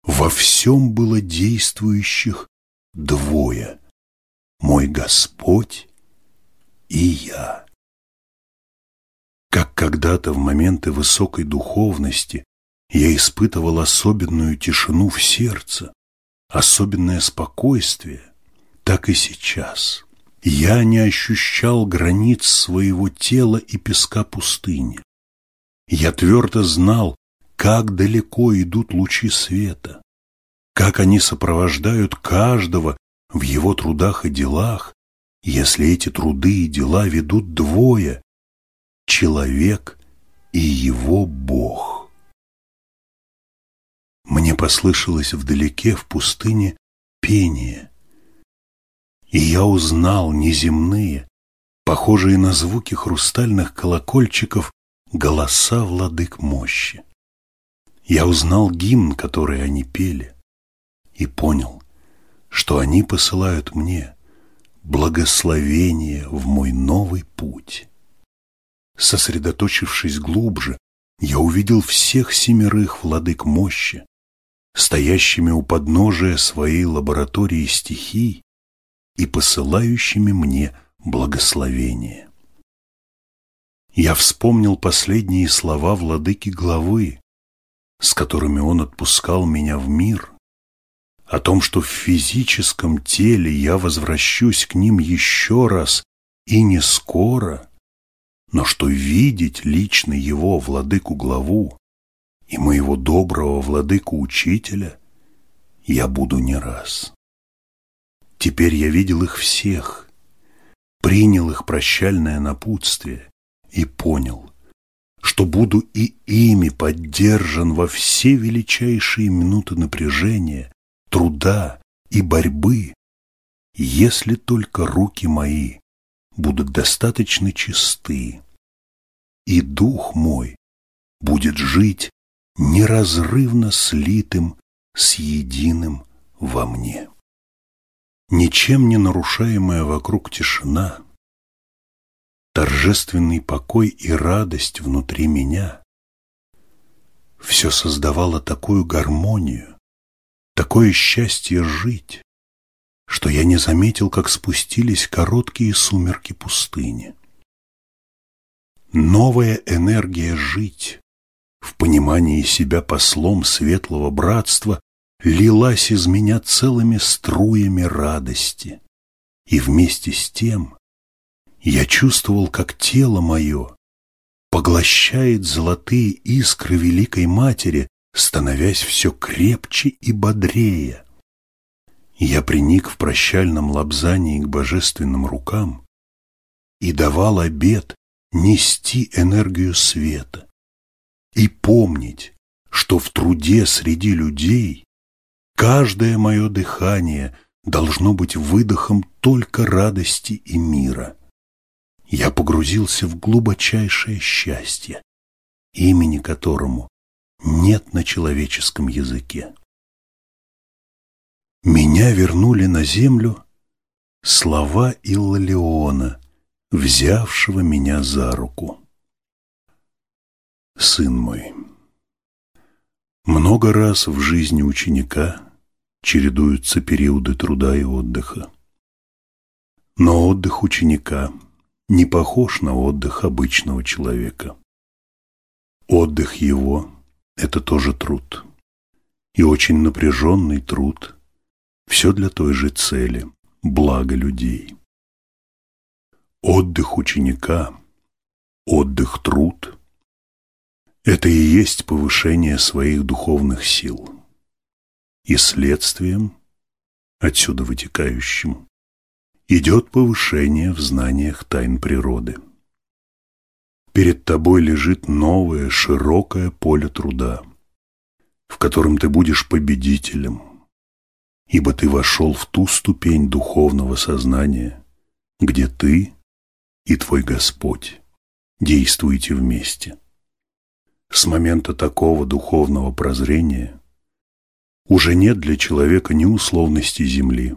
Во всем было действующих двое – мой Господь и я. Как когда-то в моменты высокой духовности я испытывал особенную тишину в сердце, особенное спокойствие, так и сейчас я не ощущал границ своего тела и песка пустыни. Я твердо знал, как далеко идут лучи света, как они сопровождают каждого в его трудах и делах, если эти труды и дела ведут двое – человек и его Бог. Мне послышалось вдалеке в пустыне пение, и я узнал неземные, похожие на звуки хрустальных колокольчиков, голоса владык мощи. Я узнал гимн, который они пели, и понял, что они посылают мне благословение в мой новый путь. Сосредоточившись глубже, я увидел всех семерых владык мощи, стоящими у подножия своей лаборатории стихий и посылающими мне благословение. Я вспомнил последние слова владыки главы, с которыми он отпускал меня в мир, о том, что в физическом теле я возвращусь к ним еще раз и не скоро, но что видеть лично его, владыку главу, и моего доброго владыку-учителя я буду не раз. Теперь я видел их всех, принял их прощальное напутствие и понял, что буду и ими поддержан во все величайшие минуты напряжения, труда и борьбы, если только руки мои будут достаточно чисты, и дух мой будет жить неразрывно слитым с единым во мне. Ничем не нарушаемая вокруг тишина, торжественный покой и радость внутри меня, все создавало такую гармонию, такое счастье жить, что я не заметил, как спустились короткие сумерки пустыни. Новая энергия жить в понимании себя послом светлого братства лилась из меня целыми струями радости. И вместе с тем я чувствовал, как тело мое поглощает золотые искры Великой Матери, становясь все крепче и бодрее. Я приник в прощальном лобзании к божественным рукам и давал обет нести энергию света и помнить, что в труде среди людей Каждое мое дыхание должно быть выдохом только радости и мира. Я погрузился в глубочайшее счастье, имени которому нет на человеческом языке. Меня вернули на землю слова Иллалиона, взявшего меня за руку. Сын мой, много раз в жизни ученика чередуются периоды труда и отдыха. Но отдых ученика не похож на отдых обычного человека. Отдых его – это тоже труд. И очень напряженный труд. Все для той же цели – блага людей. Отдых ученика, отдых-труд – это и есть повышение своих духовных сил. И следствием, отсюда вытекающим, идет повышение в знаниях тайн природы. Перед тобой лежит новое широкое поле труда, в котором ты будешь победителем, ибо ты вошел в ту ступень духовного сознания, где ты и твой Господь действуете вместе. С момента такого духовного прозрения уже нет для человека ни условности земли,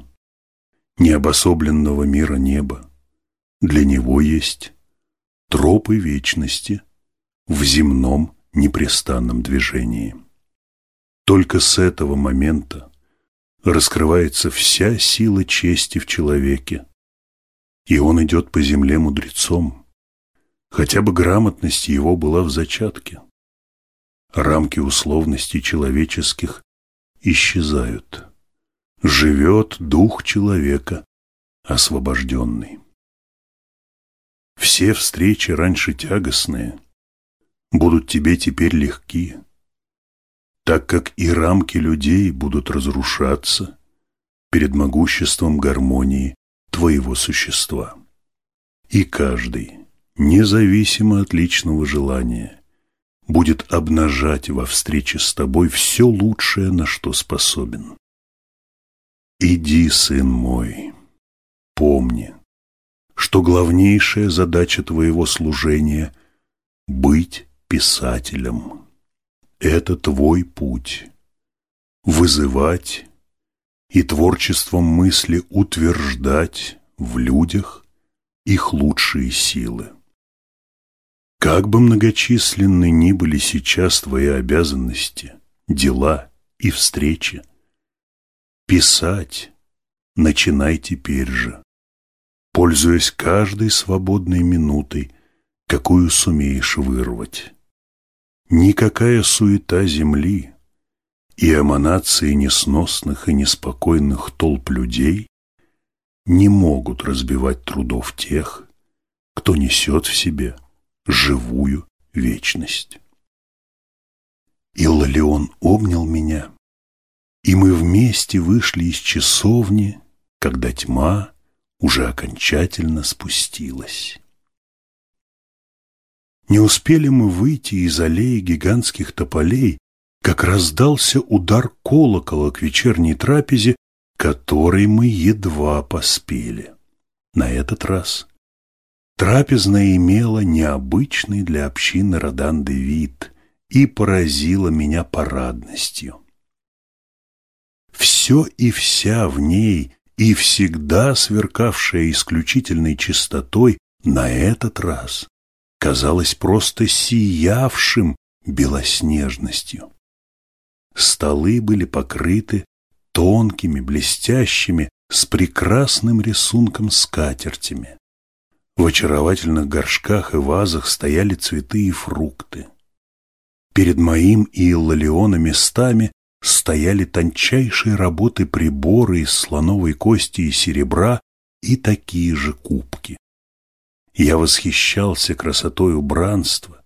ни обособленного мира неба. Для него есть тропы вечности в земном непрестанном движении. Только с этого момента раскрывается вся сила чести в человеке, и он идет по земле мудрецом, хотя бы грамотность его была в зачатке. Рамки условностей человеческих исчезают. Живет дух человека освобожденный. Все встречи раньше тягостные будут тебе теперь легки, так как и рамки людей будут разрушаться перед могуществом гармонии твоего существа. И каждый, независимо от личного желания, будет обнажать во встрече с тобой все лучшее, на что способен. Иди, сын мой, что главнейшая задача твоего служения — быть писателем. Это твой путь — вызывать и творчеством мысли утверждать в людях их лучшие силы. Как бы многочисленны ни были сейчас твои обязанности, дела и встречи, писать начинай теперь же пользуясь каждой свободной минутой, какую сумеешь вырвать. Никакая суета земли и эманации несносных и неспокойных толп людей не могут разбивать трудов тех, кто несет в себе живую вечность. Иллалион обнял меня, и мы вместе вышли из часовни, когда тьма уже окончательно спустилась. Не успели мы выйти из аллеи гигантских тополей, как раздался удар колокола к вечерней трапезе, которой мы едва поспели. На этот раз трапезная имела необычный для общины Роданды вид и поразила меня парадностью. Все и вся в ней и всегда сверкавшая исключительной чистотой, на этот раз казалось просто сиявшим белоснежностью. Столы были покрыты тонкими, блестящими, с прекрасным рисунком скатертями. В очаровательных горшках и вазах стояли цветы и фрукты. Перед моим и Иллалиона местами стояли тончайшие работы приборы из слоновой кости и серебра и такие же кубки. Я восхищался красотой убранства,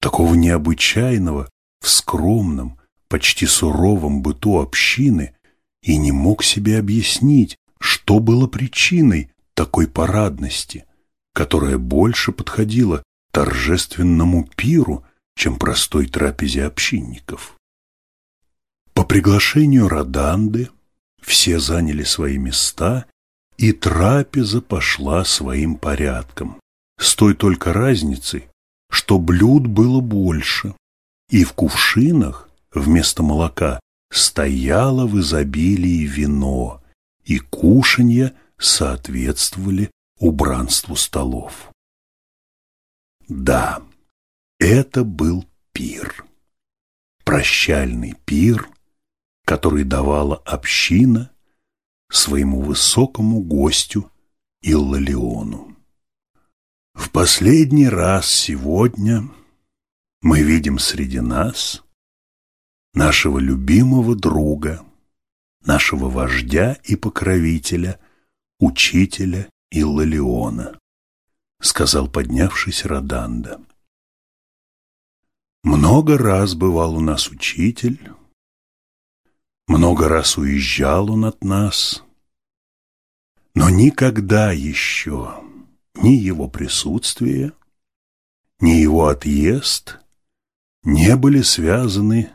такого необычайного в скромном, почти суровом быту общины, и не мог себе объяснить, что было причиной такой парадности, которая больше подходила торжественному пиру, чем простой трапезе общинников. По приглашению Роданды все заняли свои места, и трапеза пошла своим порядком, с той только разницей, что блюд было больше, и в кувшинах вместо молока стояло в изобилии вино, и кушанья соответствовали убранству столов. Да, это был пир. Прощальный пир который давала община своему высокому гостю Иллалиону. В последний раз сегодня мы видим среди нас нашего любимого друга, нашего вождя и покровителя, учителя Иллалиона, сказал поднявшись Роданда. Много раз бывал у нас учитель, много раз уезжал он от нас, Но никогда еще ни его присутствие, ни его отъезд не были связаны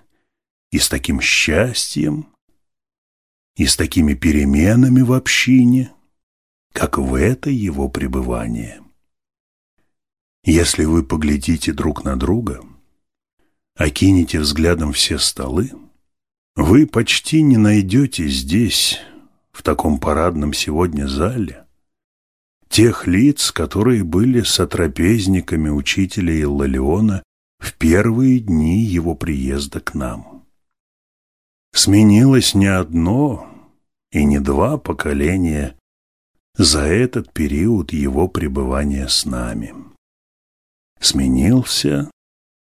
и с таким счастьем, и с такими переменами в общине, как в это его пребывание. Если вы поглядите друг на друга, окинете взглядом все столы, вы почти не найдете здесь, в таком парадном сегодня зале, тех лиц, которые были сотрапезниками учителя Иллалиона в первые дни его приезда к нам. Сменилось не одно и не два поколения за этот период его пребывания с нами. Сменился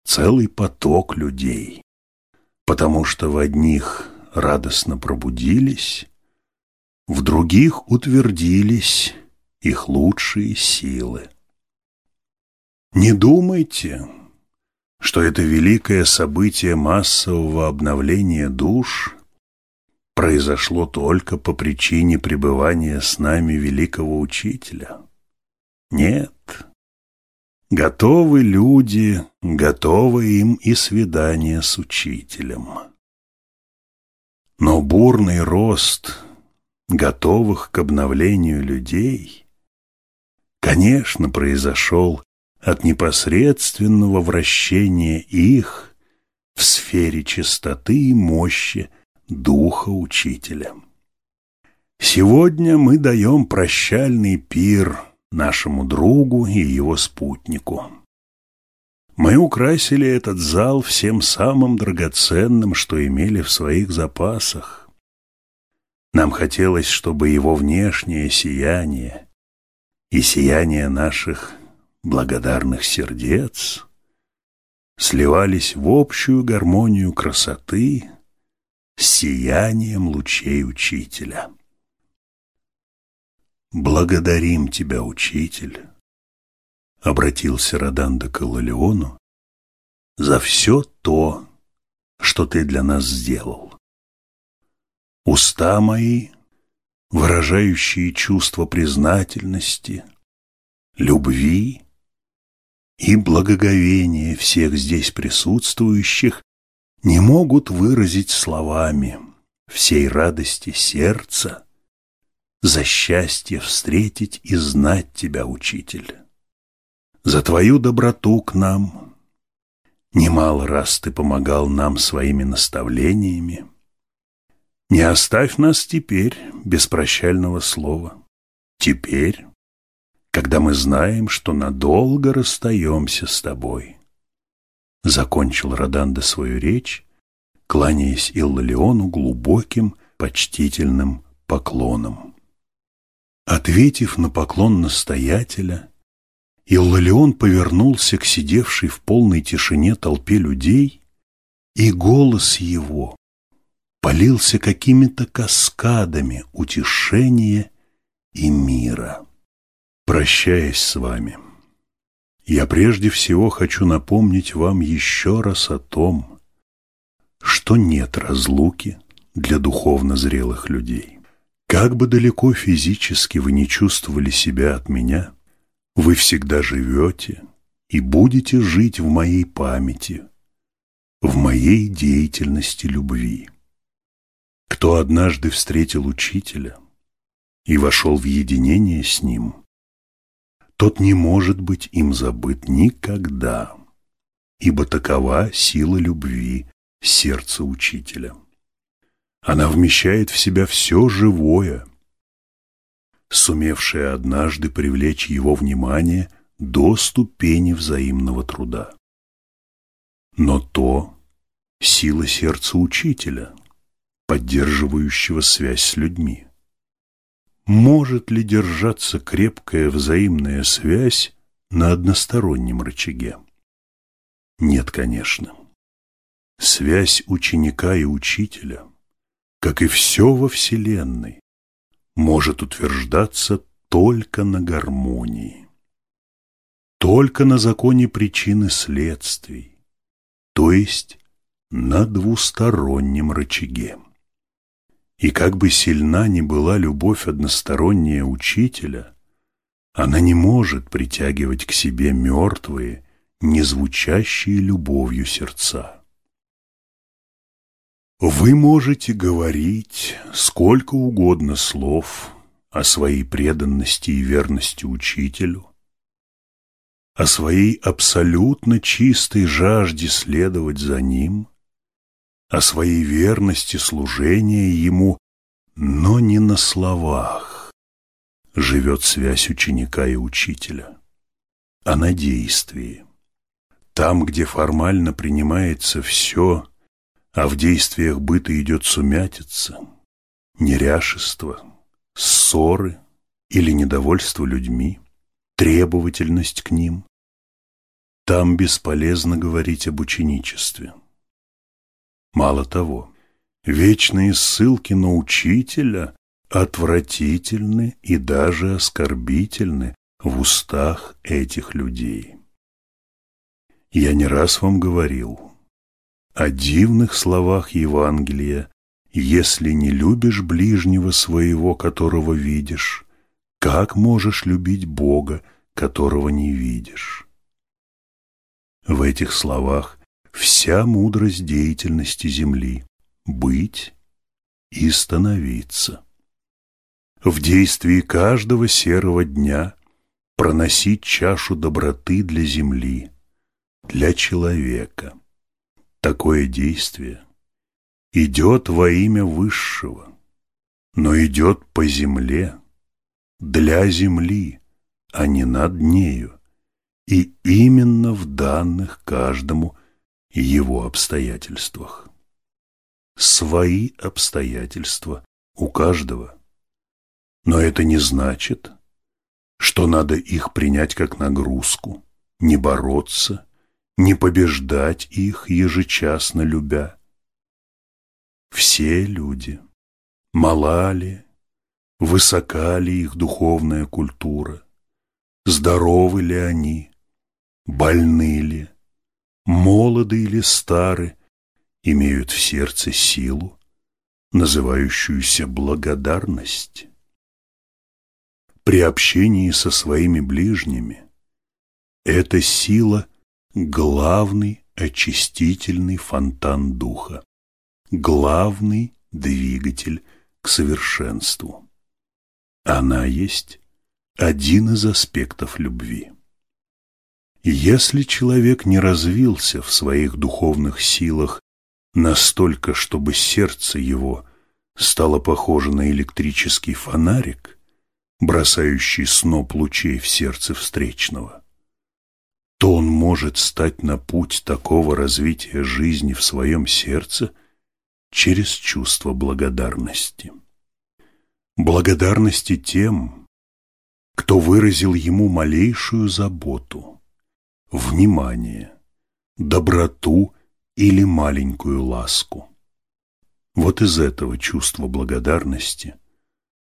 целый поток людей, потому что в одних радостно пробудились, в других утвердились их лучшие силы. Не думайте, что это великое событие массового обновления душ произошло только по причине пребывания с нами великого учителя. Нет, Готовы люди, готовы им и свидание с учителем. Но бурный рост готовых к обновлению людей, конечно, произошел от непосредственного вращения их в сфере чистоты и мощи Духа Учителя. Сегодня мы даем прощальный пир – нашему другу и его спутнику. Мы украсили этот зал всем самым драгоценным, что имели в своих запасах. Нам хотелось, чтобы его внешнее сияние и сияние наших благодарных сердец сливались в общую гармонию красоты с сиянием лучей Учителя. «Благодарим тебя, учитель», — обратился Роданда к Лолеону, «за все то, что ты для нас сделал. Уста мои, выражающие чувство признательности, любви и благоговения всех здесь присутствующих, не могут выразить словами всей радости сердца, за счастье встретить и знать Тебя, Учитель, за Твою доброту к нам. Немало раз Ты помогал нам своими наставлениями. Не оставь нас теперь без прощального слова. Теперь, когда мы знаем, что надолго расстаемся с Тобой. Закончил Роданда свою речь, кланяясь Иллалиону глубоким, почтительным поклоном. Ответив на поклон настоятеля, Иллалион повернулся к сидевшей в полной тишине толпе людей, и голос его полился какими-то каскадами утешения и мира. Прощаясь с вами, я прежде всего хочу напомнить вам еще раз о том, что нет разлуки для духовно зрелых людей. Как бы далеко физически вы не чувствовали себя от меня, вы всегда живете и будете жить в моей памяти, в моей деятельности любви. Кто однажды встретил учителя и вошел в единение с ним, тот не может быть им забыт никогда, ибо такова сила любви сердца учителя. Она вмещает в себя все живое, сумевшее однажды привлечь его внимание до ступени взаимного труда. Но то — сила сердца учителя, поддерживающего связь с людьми. Может ли держаться крепкая взаимная связь на одностороннем рычаге? Нет, конечно. Связь ученика и учителя — как и все во Вселенной, может утверждаться только на гармонии, только на законе причин и следствий, то есть на двустороннем рычаге. И как бы сильна ни была любовь односторонняя учителя, она не может притягивать к себе мертвые, не звучащие любовью сердца. Вы можете говорить сколько угодно слов о своей преданности и верности учителю, о своей абсолютно чистой жажде следовать за ним, о своей верности служения ему, но не на словах живет связь ученика и учителя, а на действии. Там, где формально принимается все, а в действиях быта идет сумятица, неряшество, ссоры или недовольство людьми, требовательность к ним, там бесполезно говорить об ученичестве. Мало того, вечные ссылки на учителя отвратительны и даже оскорбительны в устах этих людей. Я не раз вам говорил о дивных словах Евангелия «Если не любишь ближнего своего, которого видишь, как можешь любить Бога, которого не видишь?» В этих словах вся мудрость деятельности Земли – быть и становиться. В действии каждого серого дня проносить чашу доброты для Земли, для человека. Такое действие идет во имя Высшего, но идет по земле, для земли, а не над нею, и именно в данных каждому его обстоятельствах. Свои обстоятельства у каждого. Но это не значит, что надо их принять как нагрузку, не бороться, не побеждать их, ежечасно любя. Все люди, мала ли, высока ли их духовная культура, здоровы ли они, больны ли, молоды или стары, имеют в сердце силу, называющуюся благодарность. При общении со своими ближними эта сила – главный очистительный фонтан духа, главный двигатель к совершенству. Она есть один из аспектов любви. Если человек не развился в своих духовных силах настолько, чтобы сердце его стало похоже на электрический фонарик, бросающий сноп лучей в сердце встречного, то он может стать на путь такого развития жизни в своем сердце через чувство благодарности. Благодарности тем, кто выразил ему малейшую заботу, внимание, доброту или маленькую ласку. Вот из этого чувства благодарности,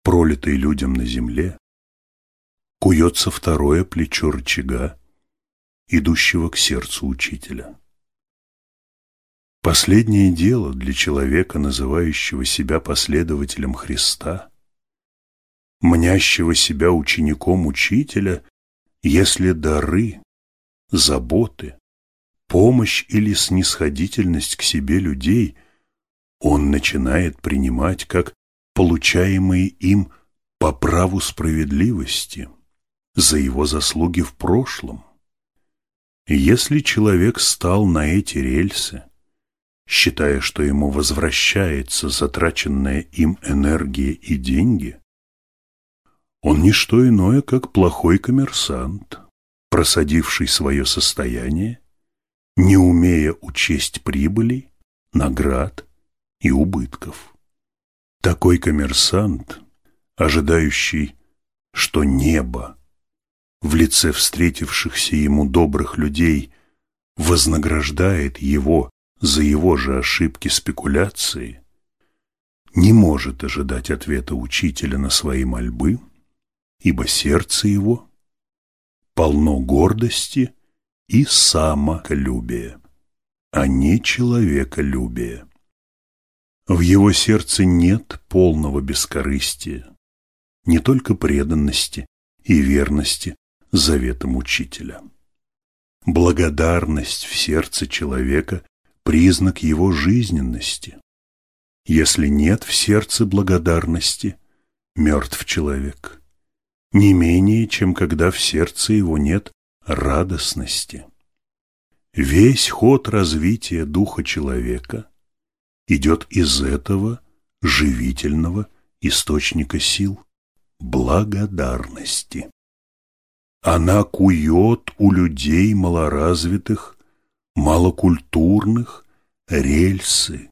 пролитой людям на земле, куется второе плечо рычага, идущего к сердцу учителя. Последнее дело для человека, называющего себя последователем Христа, мнящего себя учеником учителя, если дары, заботы, помощь или снисходительность к себе людей он начинает принимать как получаемые им по праву справедливости за его заслуги в прошлом. Если человек стал на эти рельсы, считая, что ему возвращается затраченная им энергия и деньги, он не что иное, как плохой коммерсант, просадивший свое состояние, не умея учесть прибыли, наград и убытков. Такой коммерсант, ожидающий, что небо в лице встретившихся ему добрых людей вознаграждает его за его же ошибки спекуляции, не может ожидать ответа учителя на свои мольбы, ибо сердце его полно гордости и самолюбия, а не человеколюбия. В его сердце нет полного бескорыстия, не только преданности и верности заветам учителя. Благодарность в сердце человека – признак его жизненности. Если нет в сердце благодарности, мертв человек. Не менее, чем когда в сердце его нет радостности. Весь ход развития духа человека идет из этого живительного источника сил – благодарности. Она кует у людей малоразвитых, малокультурных рельсы,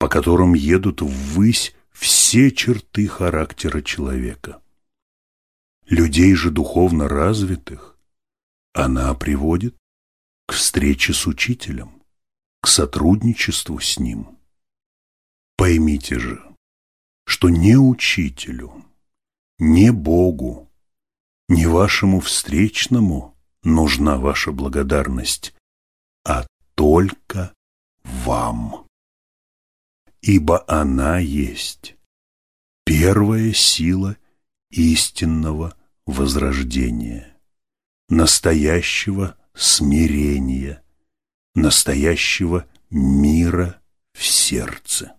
по которым едут ввысь все черты характера человека. Людей же духовно развитых она приводит к встрече с учителем, к сотрудничеству с ним. Поймите же, что не учителю, не Богу, не вашему встречному нужна ваша благодарность, а только вам. Ибо она есть первая сила истинного возрождения, настоящего смирения, настоящего мира в сердце,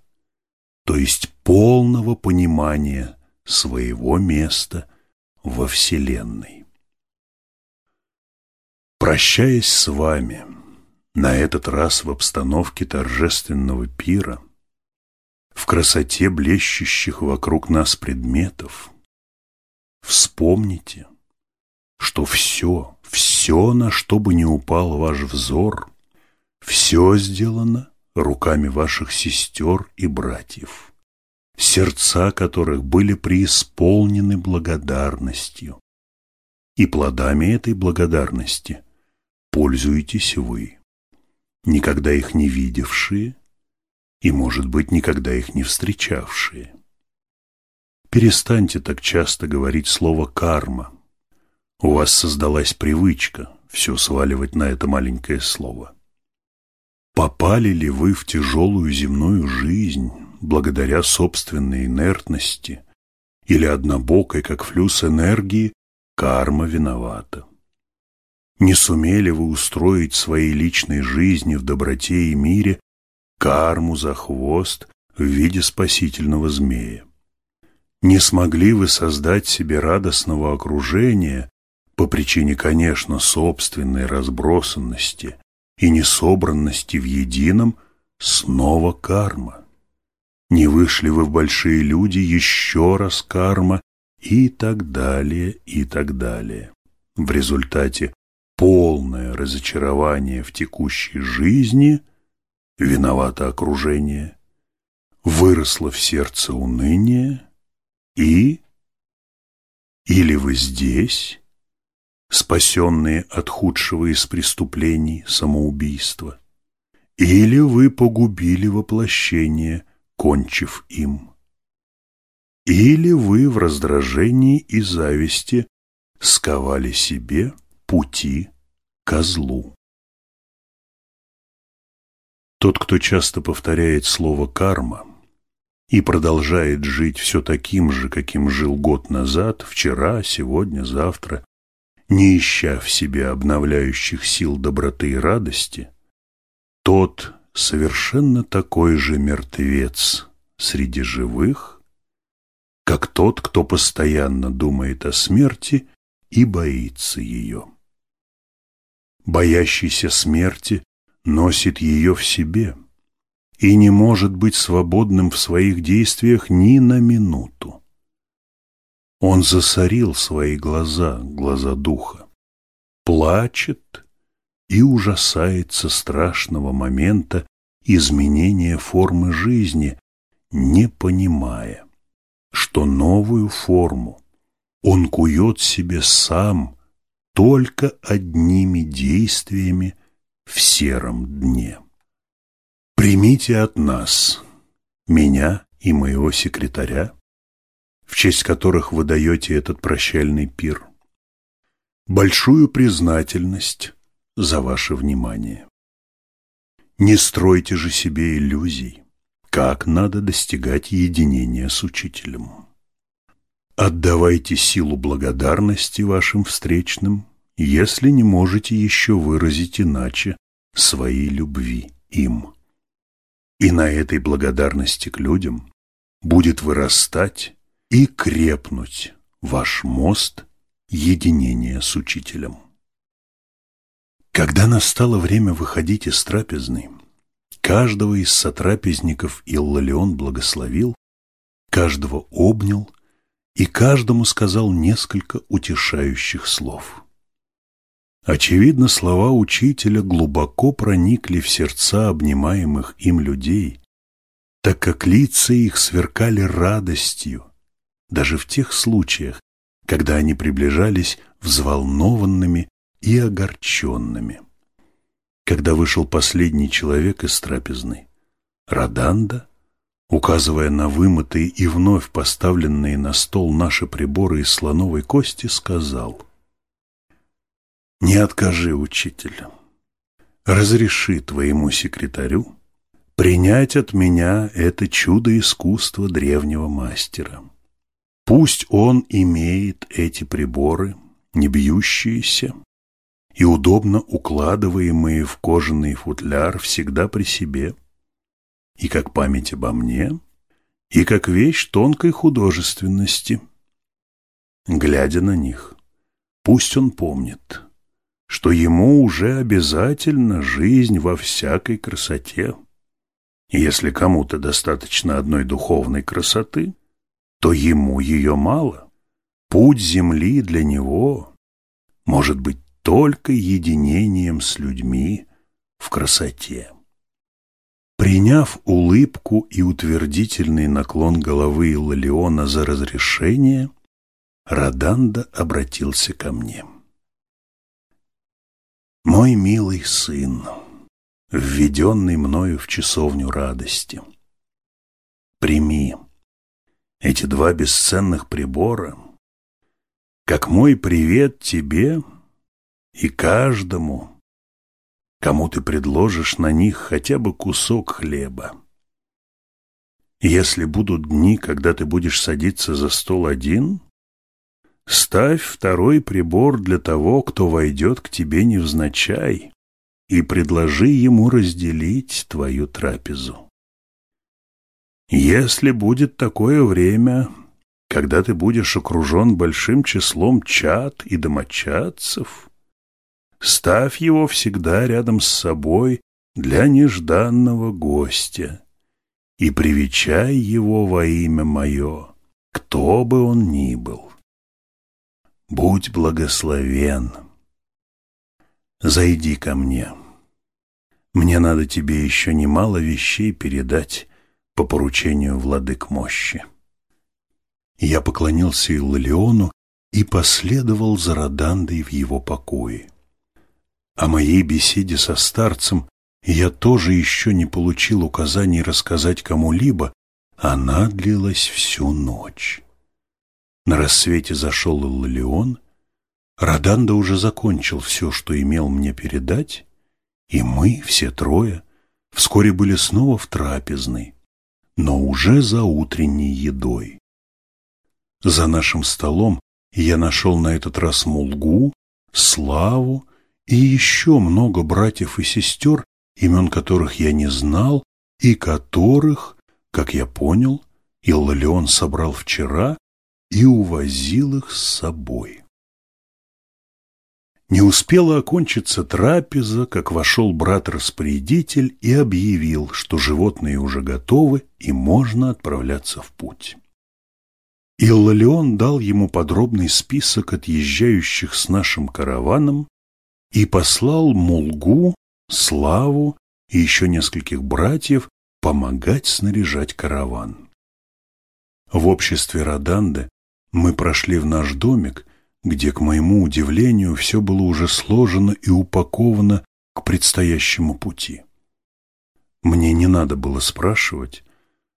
то есть полного понимания своего места во Вселенной. Прощаясь с вами, на этот раз в обстановке торжественного пира, в красоте блещущих вокруг нас предметов, вспомните, что все, все, на что бы ни упал ваш взор, все сделано руками ваших сестер и братьев сердца которых были преисполнены благодарностью. И плодами этой благодарности пользуетесь вы, никогда их не видевшие и, может быть, никогда их не встречавшие. Перестаньте так часто говорить слово «карма». У вас создалась привычка все сваливать на это маленькое слово. Попали ли вы в тяжелую земную жизнь, благодаря собственной инертности или однобокой, как флюс энергии, карма виновата. Не сумели вы устроить своей личной жизни в доброте и мире карму за хвост в виде спасительного змея. Не смогли вы создать себе радостного окружения по причине, конечно, собственной разбросанности и несобранности в едином, снова карма. Не вышли вы в большие люди, еще раз карма и так далее, и так далее. В результате полное разочарование в текущей жизни, виновато окружение, выросло в сердце уныние и... Или вы здесь, спасенные от худшего из преступлений самоубийства, или вы погубили воплощение – кончив им. Или вы в раздражении и зависти сковали себе пути козлу. Тот, кто часто повторяет слово «карма» и продолжает жить все таким же, каким жил год назад, вчера, сегодня, завтра, не ища в себе обновляющих сил доброты и радости, тот совершенно такой же мертвец среди живых, как тот, кто постоянно думает о смерти и боится ее. Боящийся смерти носит ее в себе и не может быть свободным в своих действиях ни на минуту. Он засорил свои глаза, глаза духа, плачет и ужасается страшного момента изменения формы жизни, не понимая, что новую форму он кует себе сам только одними действиями в сером дне. Примите от нас, меня и моего секретаря, в честь которых вы даете этот прощальный пир, большую признательность за ваше внимание. Не стройте же себе иллюзий, как надо достигать единения с учителем. Отдавайте силу благодарности вашим встречным, если не можете еще выразить иначе своей любви им. И на этой благодарности к людям будет вырастать и крепнуть ваш мост единения с учителем. Когда настало время выходить из трапезной, каждого из сотрапезников Иллалион благословил, каждого обнял и каждому сказал несколько утешающих слов. Очевидно, слова учителя глубоко проникли в сердца обнимаемых им людей, так как лица их сверкали радостью, даже в тех случаях, когда они приближались взволнованными и огорченными. Когда вышел последний человек из трапезной, Раданда, указывая на вымытые и вновь поставленные на стол наши приборы из слоновой кости, сказал «Не откажи учителю, разреши твоему секретарю принять от меня это чудо искусства древнего мастера. Пусть он имеет эти приборы, не бьющиеся, и удобно укладываемые в кожаный футляр всегда при себе, и как память обо мне, и как вещь тонкой художественности. Глядя на них, пусть он помнит, что ему уже обязательно жизнь во всякой красоте. И если кому-то достаточно одной духовной красоты, то ему ее мало. Путь земли для него может быть только единением с людьми в красоте. Приняв улыбку и утвердительный наклон головы Лалеона за разрешение, Раданда обратился ко мне. «Мой милый сын, введенный мною в часовню радости, прими эти два бесценных прибора, как мой привет тебе — и каждому, кому ты предложишь на них хотя бы кусок хлеба. Если будут дни, когда ты будешь садиться за стол один, ставь второй прибор для того, кто войдет к тебе невзначай, и предложи ему разделить твою трапезу. Если будет такое время, когда ты будешь окружен большим числом чад и домочадцев, Ставь его всегда рядом с собой для нежданного гостя и привечай его во имя мое, кто бы он ни был. Будь благословен. Зайди ко мне. Мне надо тебе еще немало вещей передать по поручению владык мощи. Я поклонился Иллалиону и последовал за Родандой в его покое. О моей беседе со старцем я тоже еще не получил указаний рассказать кому-либо, она длилась всю ночь. На рассвете зашел Иллион, Роданда уже закончил все, что имел мне передать, и мы, все трое, вскоре были снова в трапезной, но уже за утренней едой. За нашим столом я нашел на этот раз Мулгу, Славу и еще много братьев и сестер, имен которых я не знал, и которых, как я понял, Иллалион собрал вчера и увозил их с собой. Не успела окончиться трапеза, как вошел брат-распорядитель и объявил, что животные уже готовы и можно отправляться в путь. Иллалион дал ему подробный список отъезжающих с нашим караваном и послал Мулгу, Славу и еще нескольких братьев помогать снаряжать караван. В обществе Роданды мы прошли в наш домик, где, к моему удивлению, все было уже сложено и упаковано к предстоящему пути. Мне не надо было спрашивать,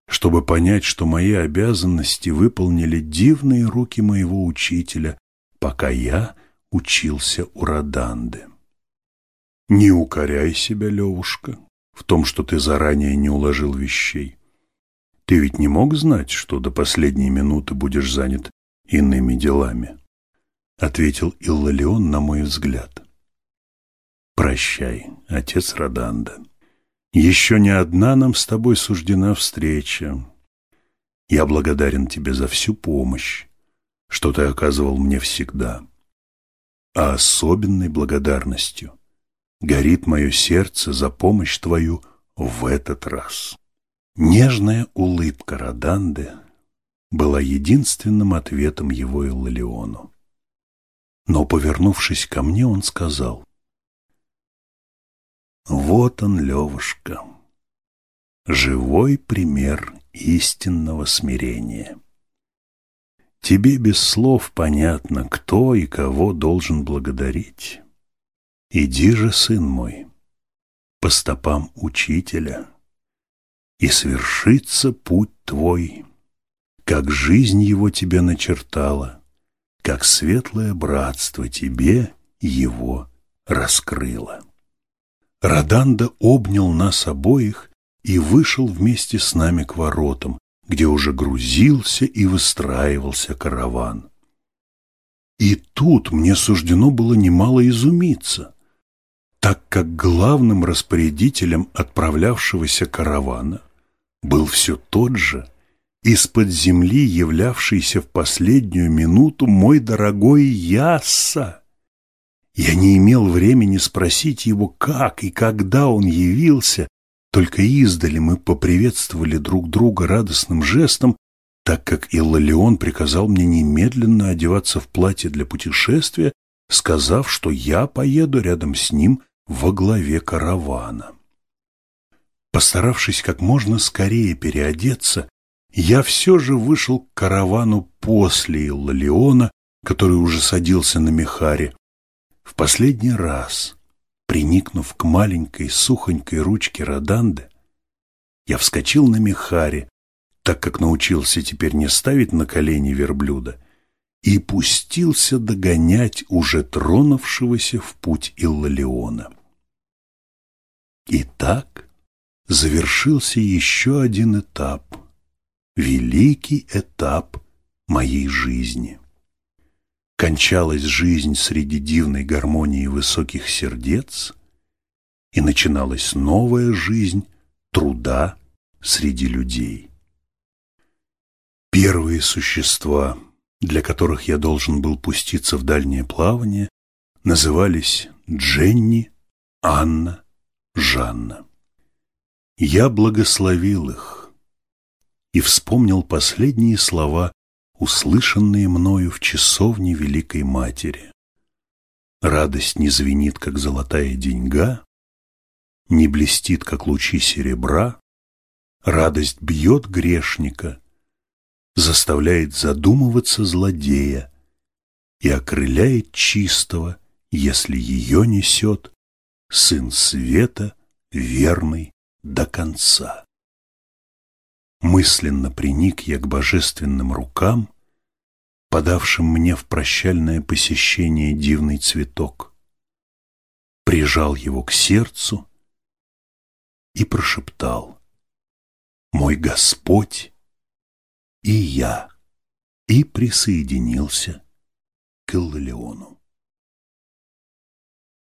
чтобы понять, что мои обязанности выполнили дивные руки моего учителя, пока я учился у Роданды. Не укоряй себя, Левушка, в том, что ты заранее не уложил вещей. Ты ведь не мог знать, что до последней минуты будешь занят иными делами? Ответил Иллалион на мой взгляд. Прощай, отец Роданда. Еще не одна нам с тобой суждена встреча. Я благодарен тебе за всю помощь, что ты оказывал мне всегда. А особенной благодарностью горит мое сердце за помощь твою в этот раз. Нежная улыбка Роданды была единственным ответом его Иллалиону. Но, повернувшись ко мне, он сказал, «Вот он, Левушка, живой пример истинного смирения. Тебе без слов понятно, кто и кого должен благодарить. Иди же, сын мой, по стопам учителя, и свершится путь твой, как жизнь его тебе начертала, как светлое братство тебе его раскрыло. Роданда обнял нас обоих и вышел вместе с нами к воротам, где уже грузился и выстраивался караван. И тут мне суждено было немало изумиться, так как главным распорядителем отправлявшегося каравана был все тот же, из-под земли являвшийся в последнюю минуту мой дорогой Ясса. Я не имел времени спросить его, как и когда он явился, только издали мы поприветствовали друг друга радостным жестом, так как Иллалион приказал мне немедленно одеваться в платье для путешествия, сказав, что я поеду рядом с ним во главе каравана. Постаравшись как можно скорее переодеться, я все же вышел к каравану после Иллалиона, который уже садился на Мехаре. В последний раз Приникнув к маленькой сухонькой ручке Роданды, я вскочил на мехаре, так как научился теперь не ставить на колени верблюда, и пустился догонять уже тронувшегося в путь Иллалиона. Итак, завершился еще один этап, великий этап моей жизни кончалась жизнь среди дивной гармонии высоких сердец, и начиналась новая жизнь труда среди людей. Первые существа, для которых я должен был пуститься в дальнее плавание, назывались Дженни, Анна, Жанна. Я благословил их и вспомнил последние слова услышанные мною в часовне Великой Матери. Радость не звенит, как золотая деньга, не блестит, как лучи серебра, радость бьет грешника, заставляет задумываться злодея и окрыляет чистого, если ее несет Сын Света, верный до конца. Мысленно приник я к божественным рукам, подавшим мне в прощальное посещение дивный цветок, прижал его к сердцу и прошептал «Мой Господь и я» и присоединился к Иллиону.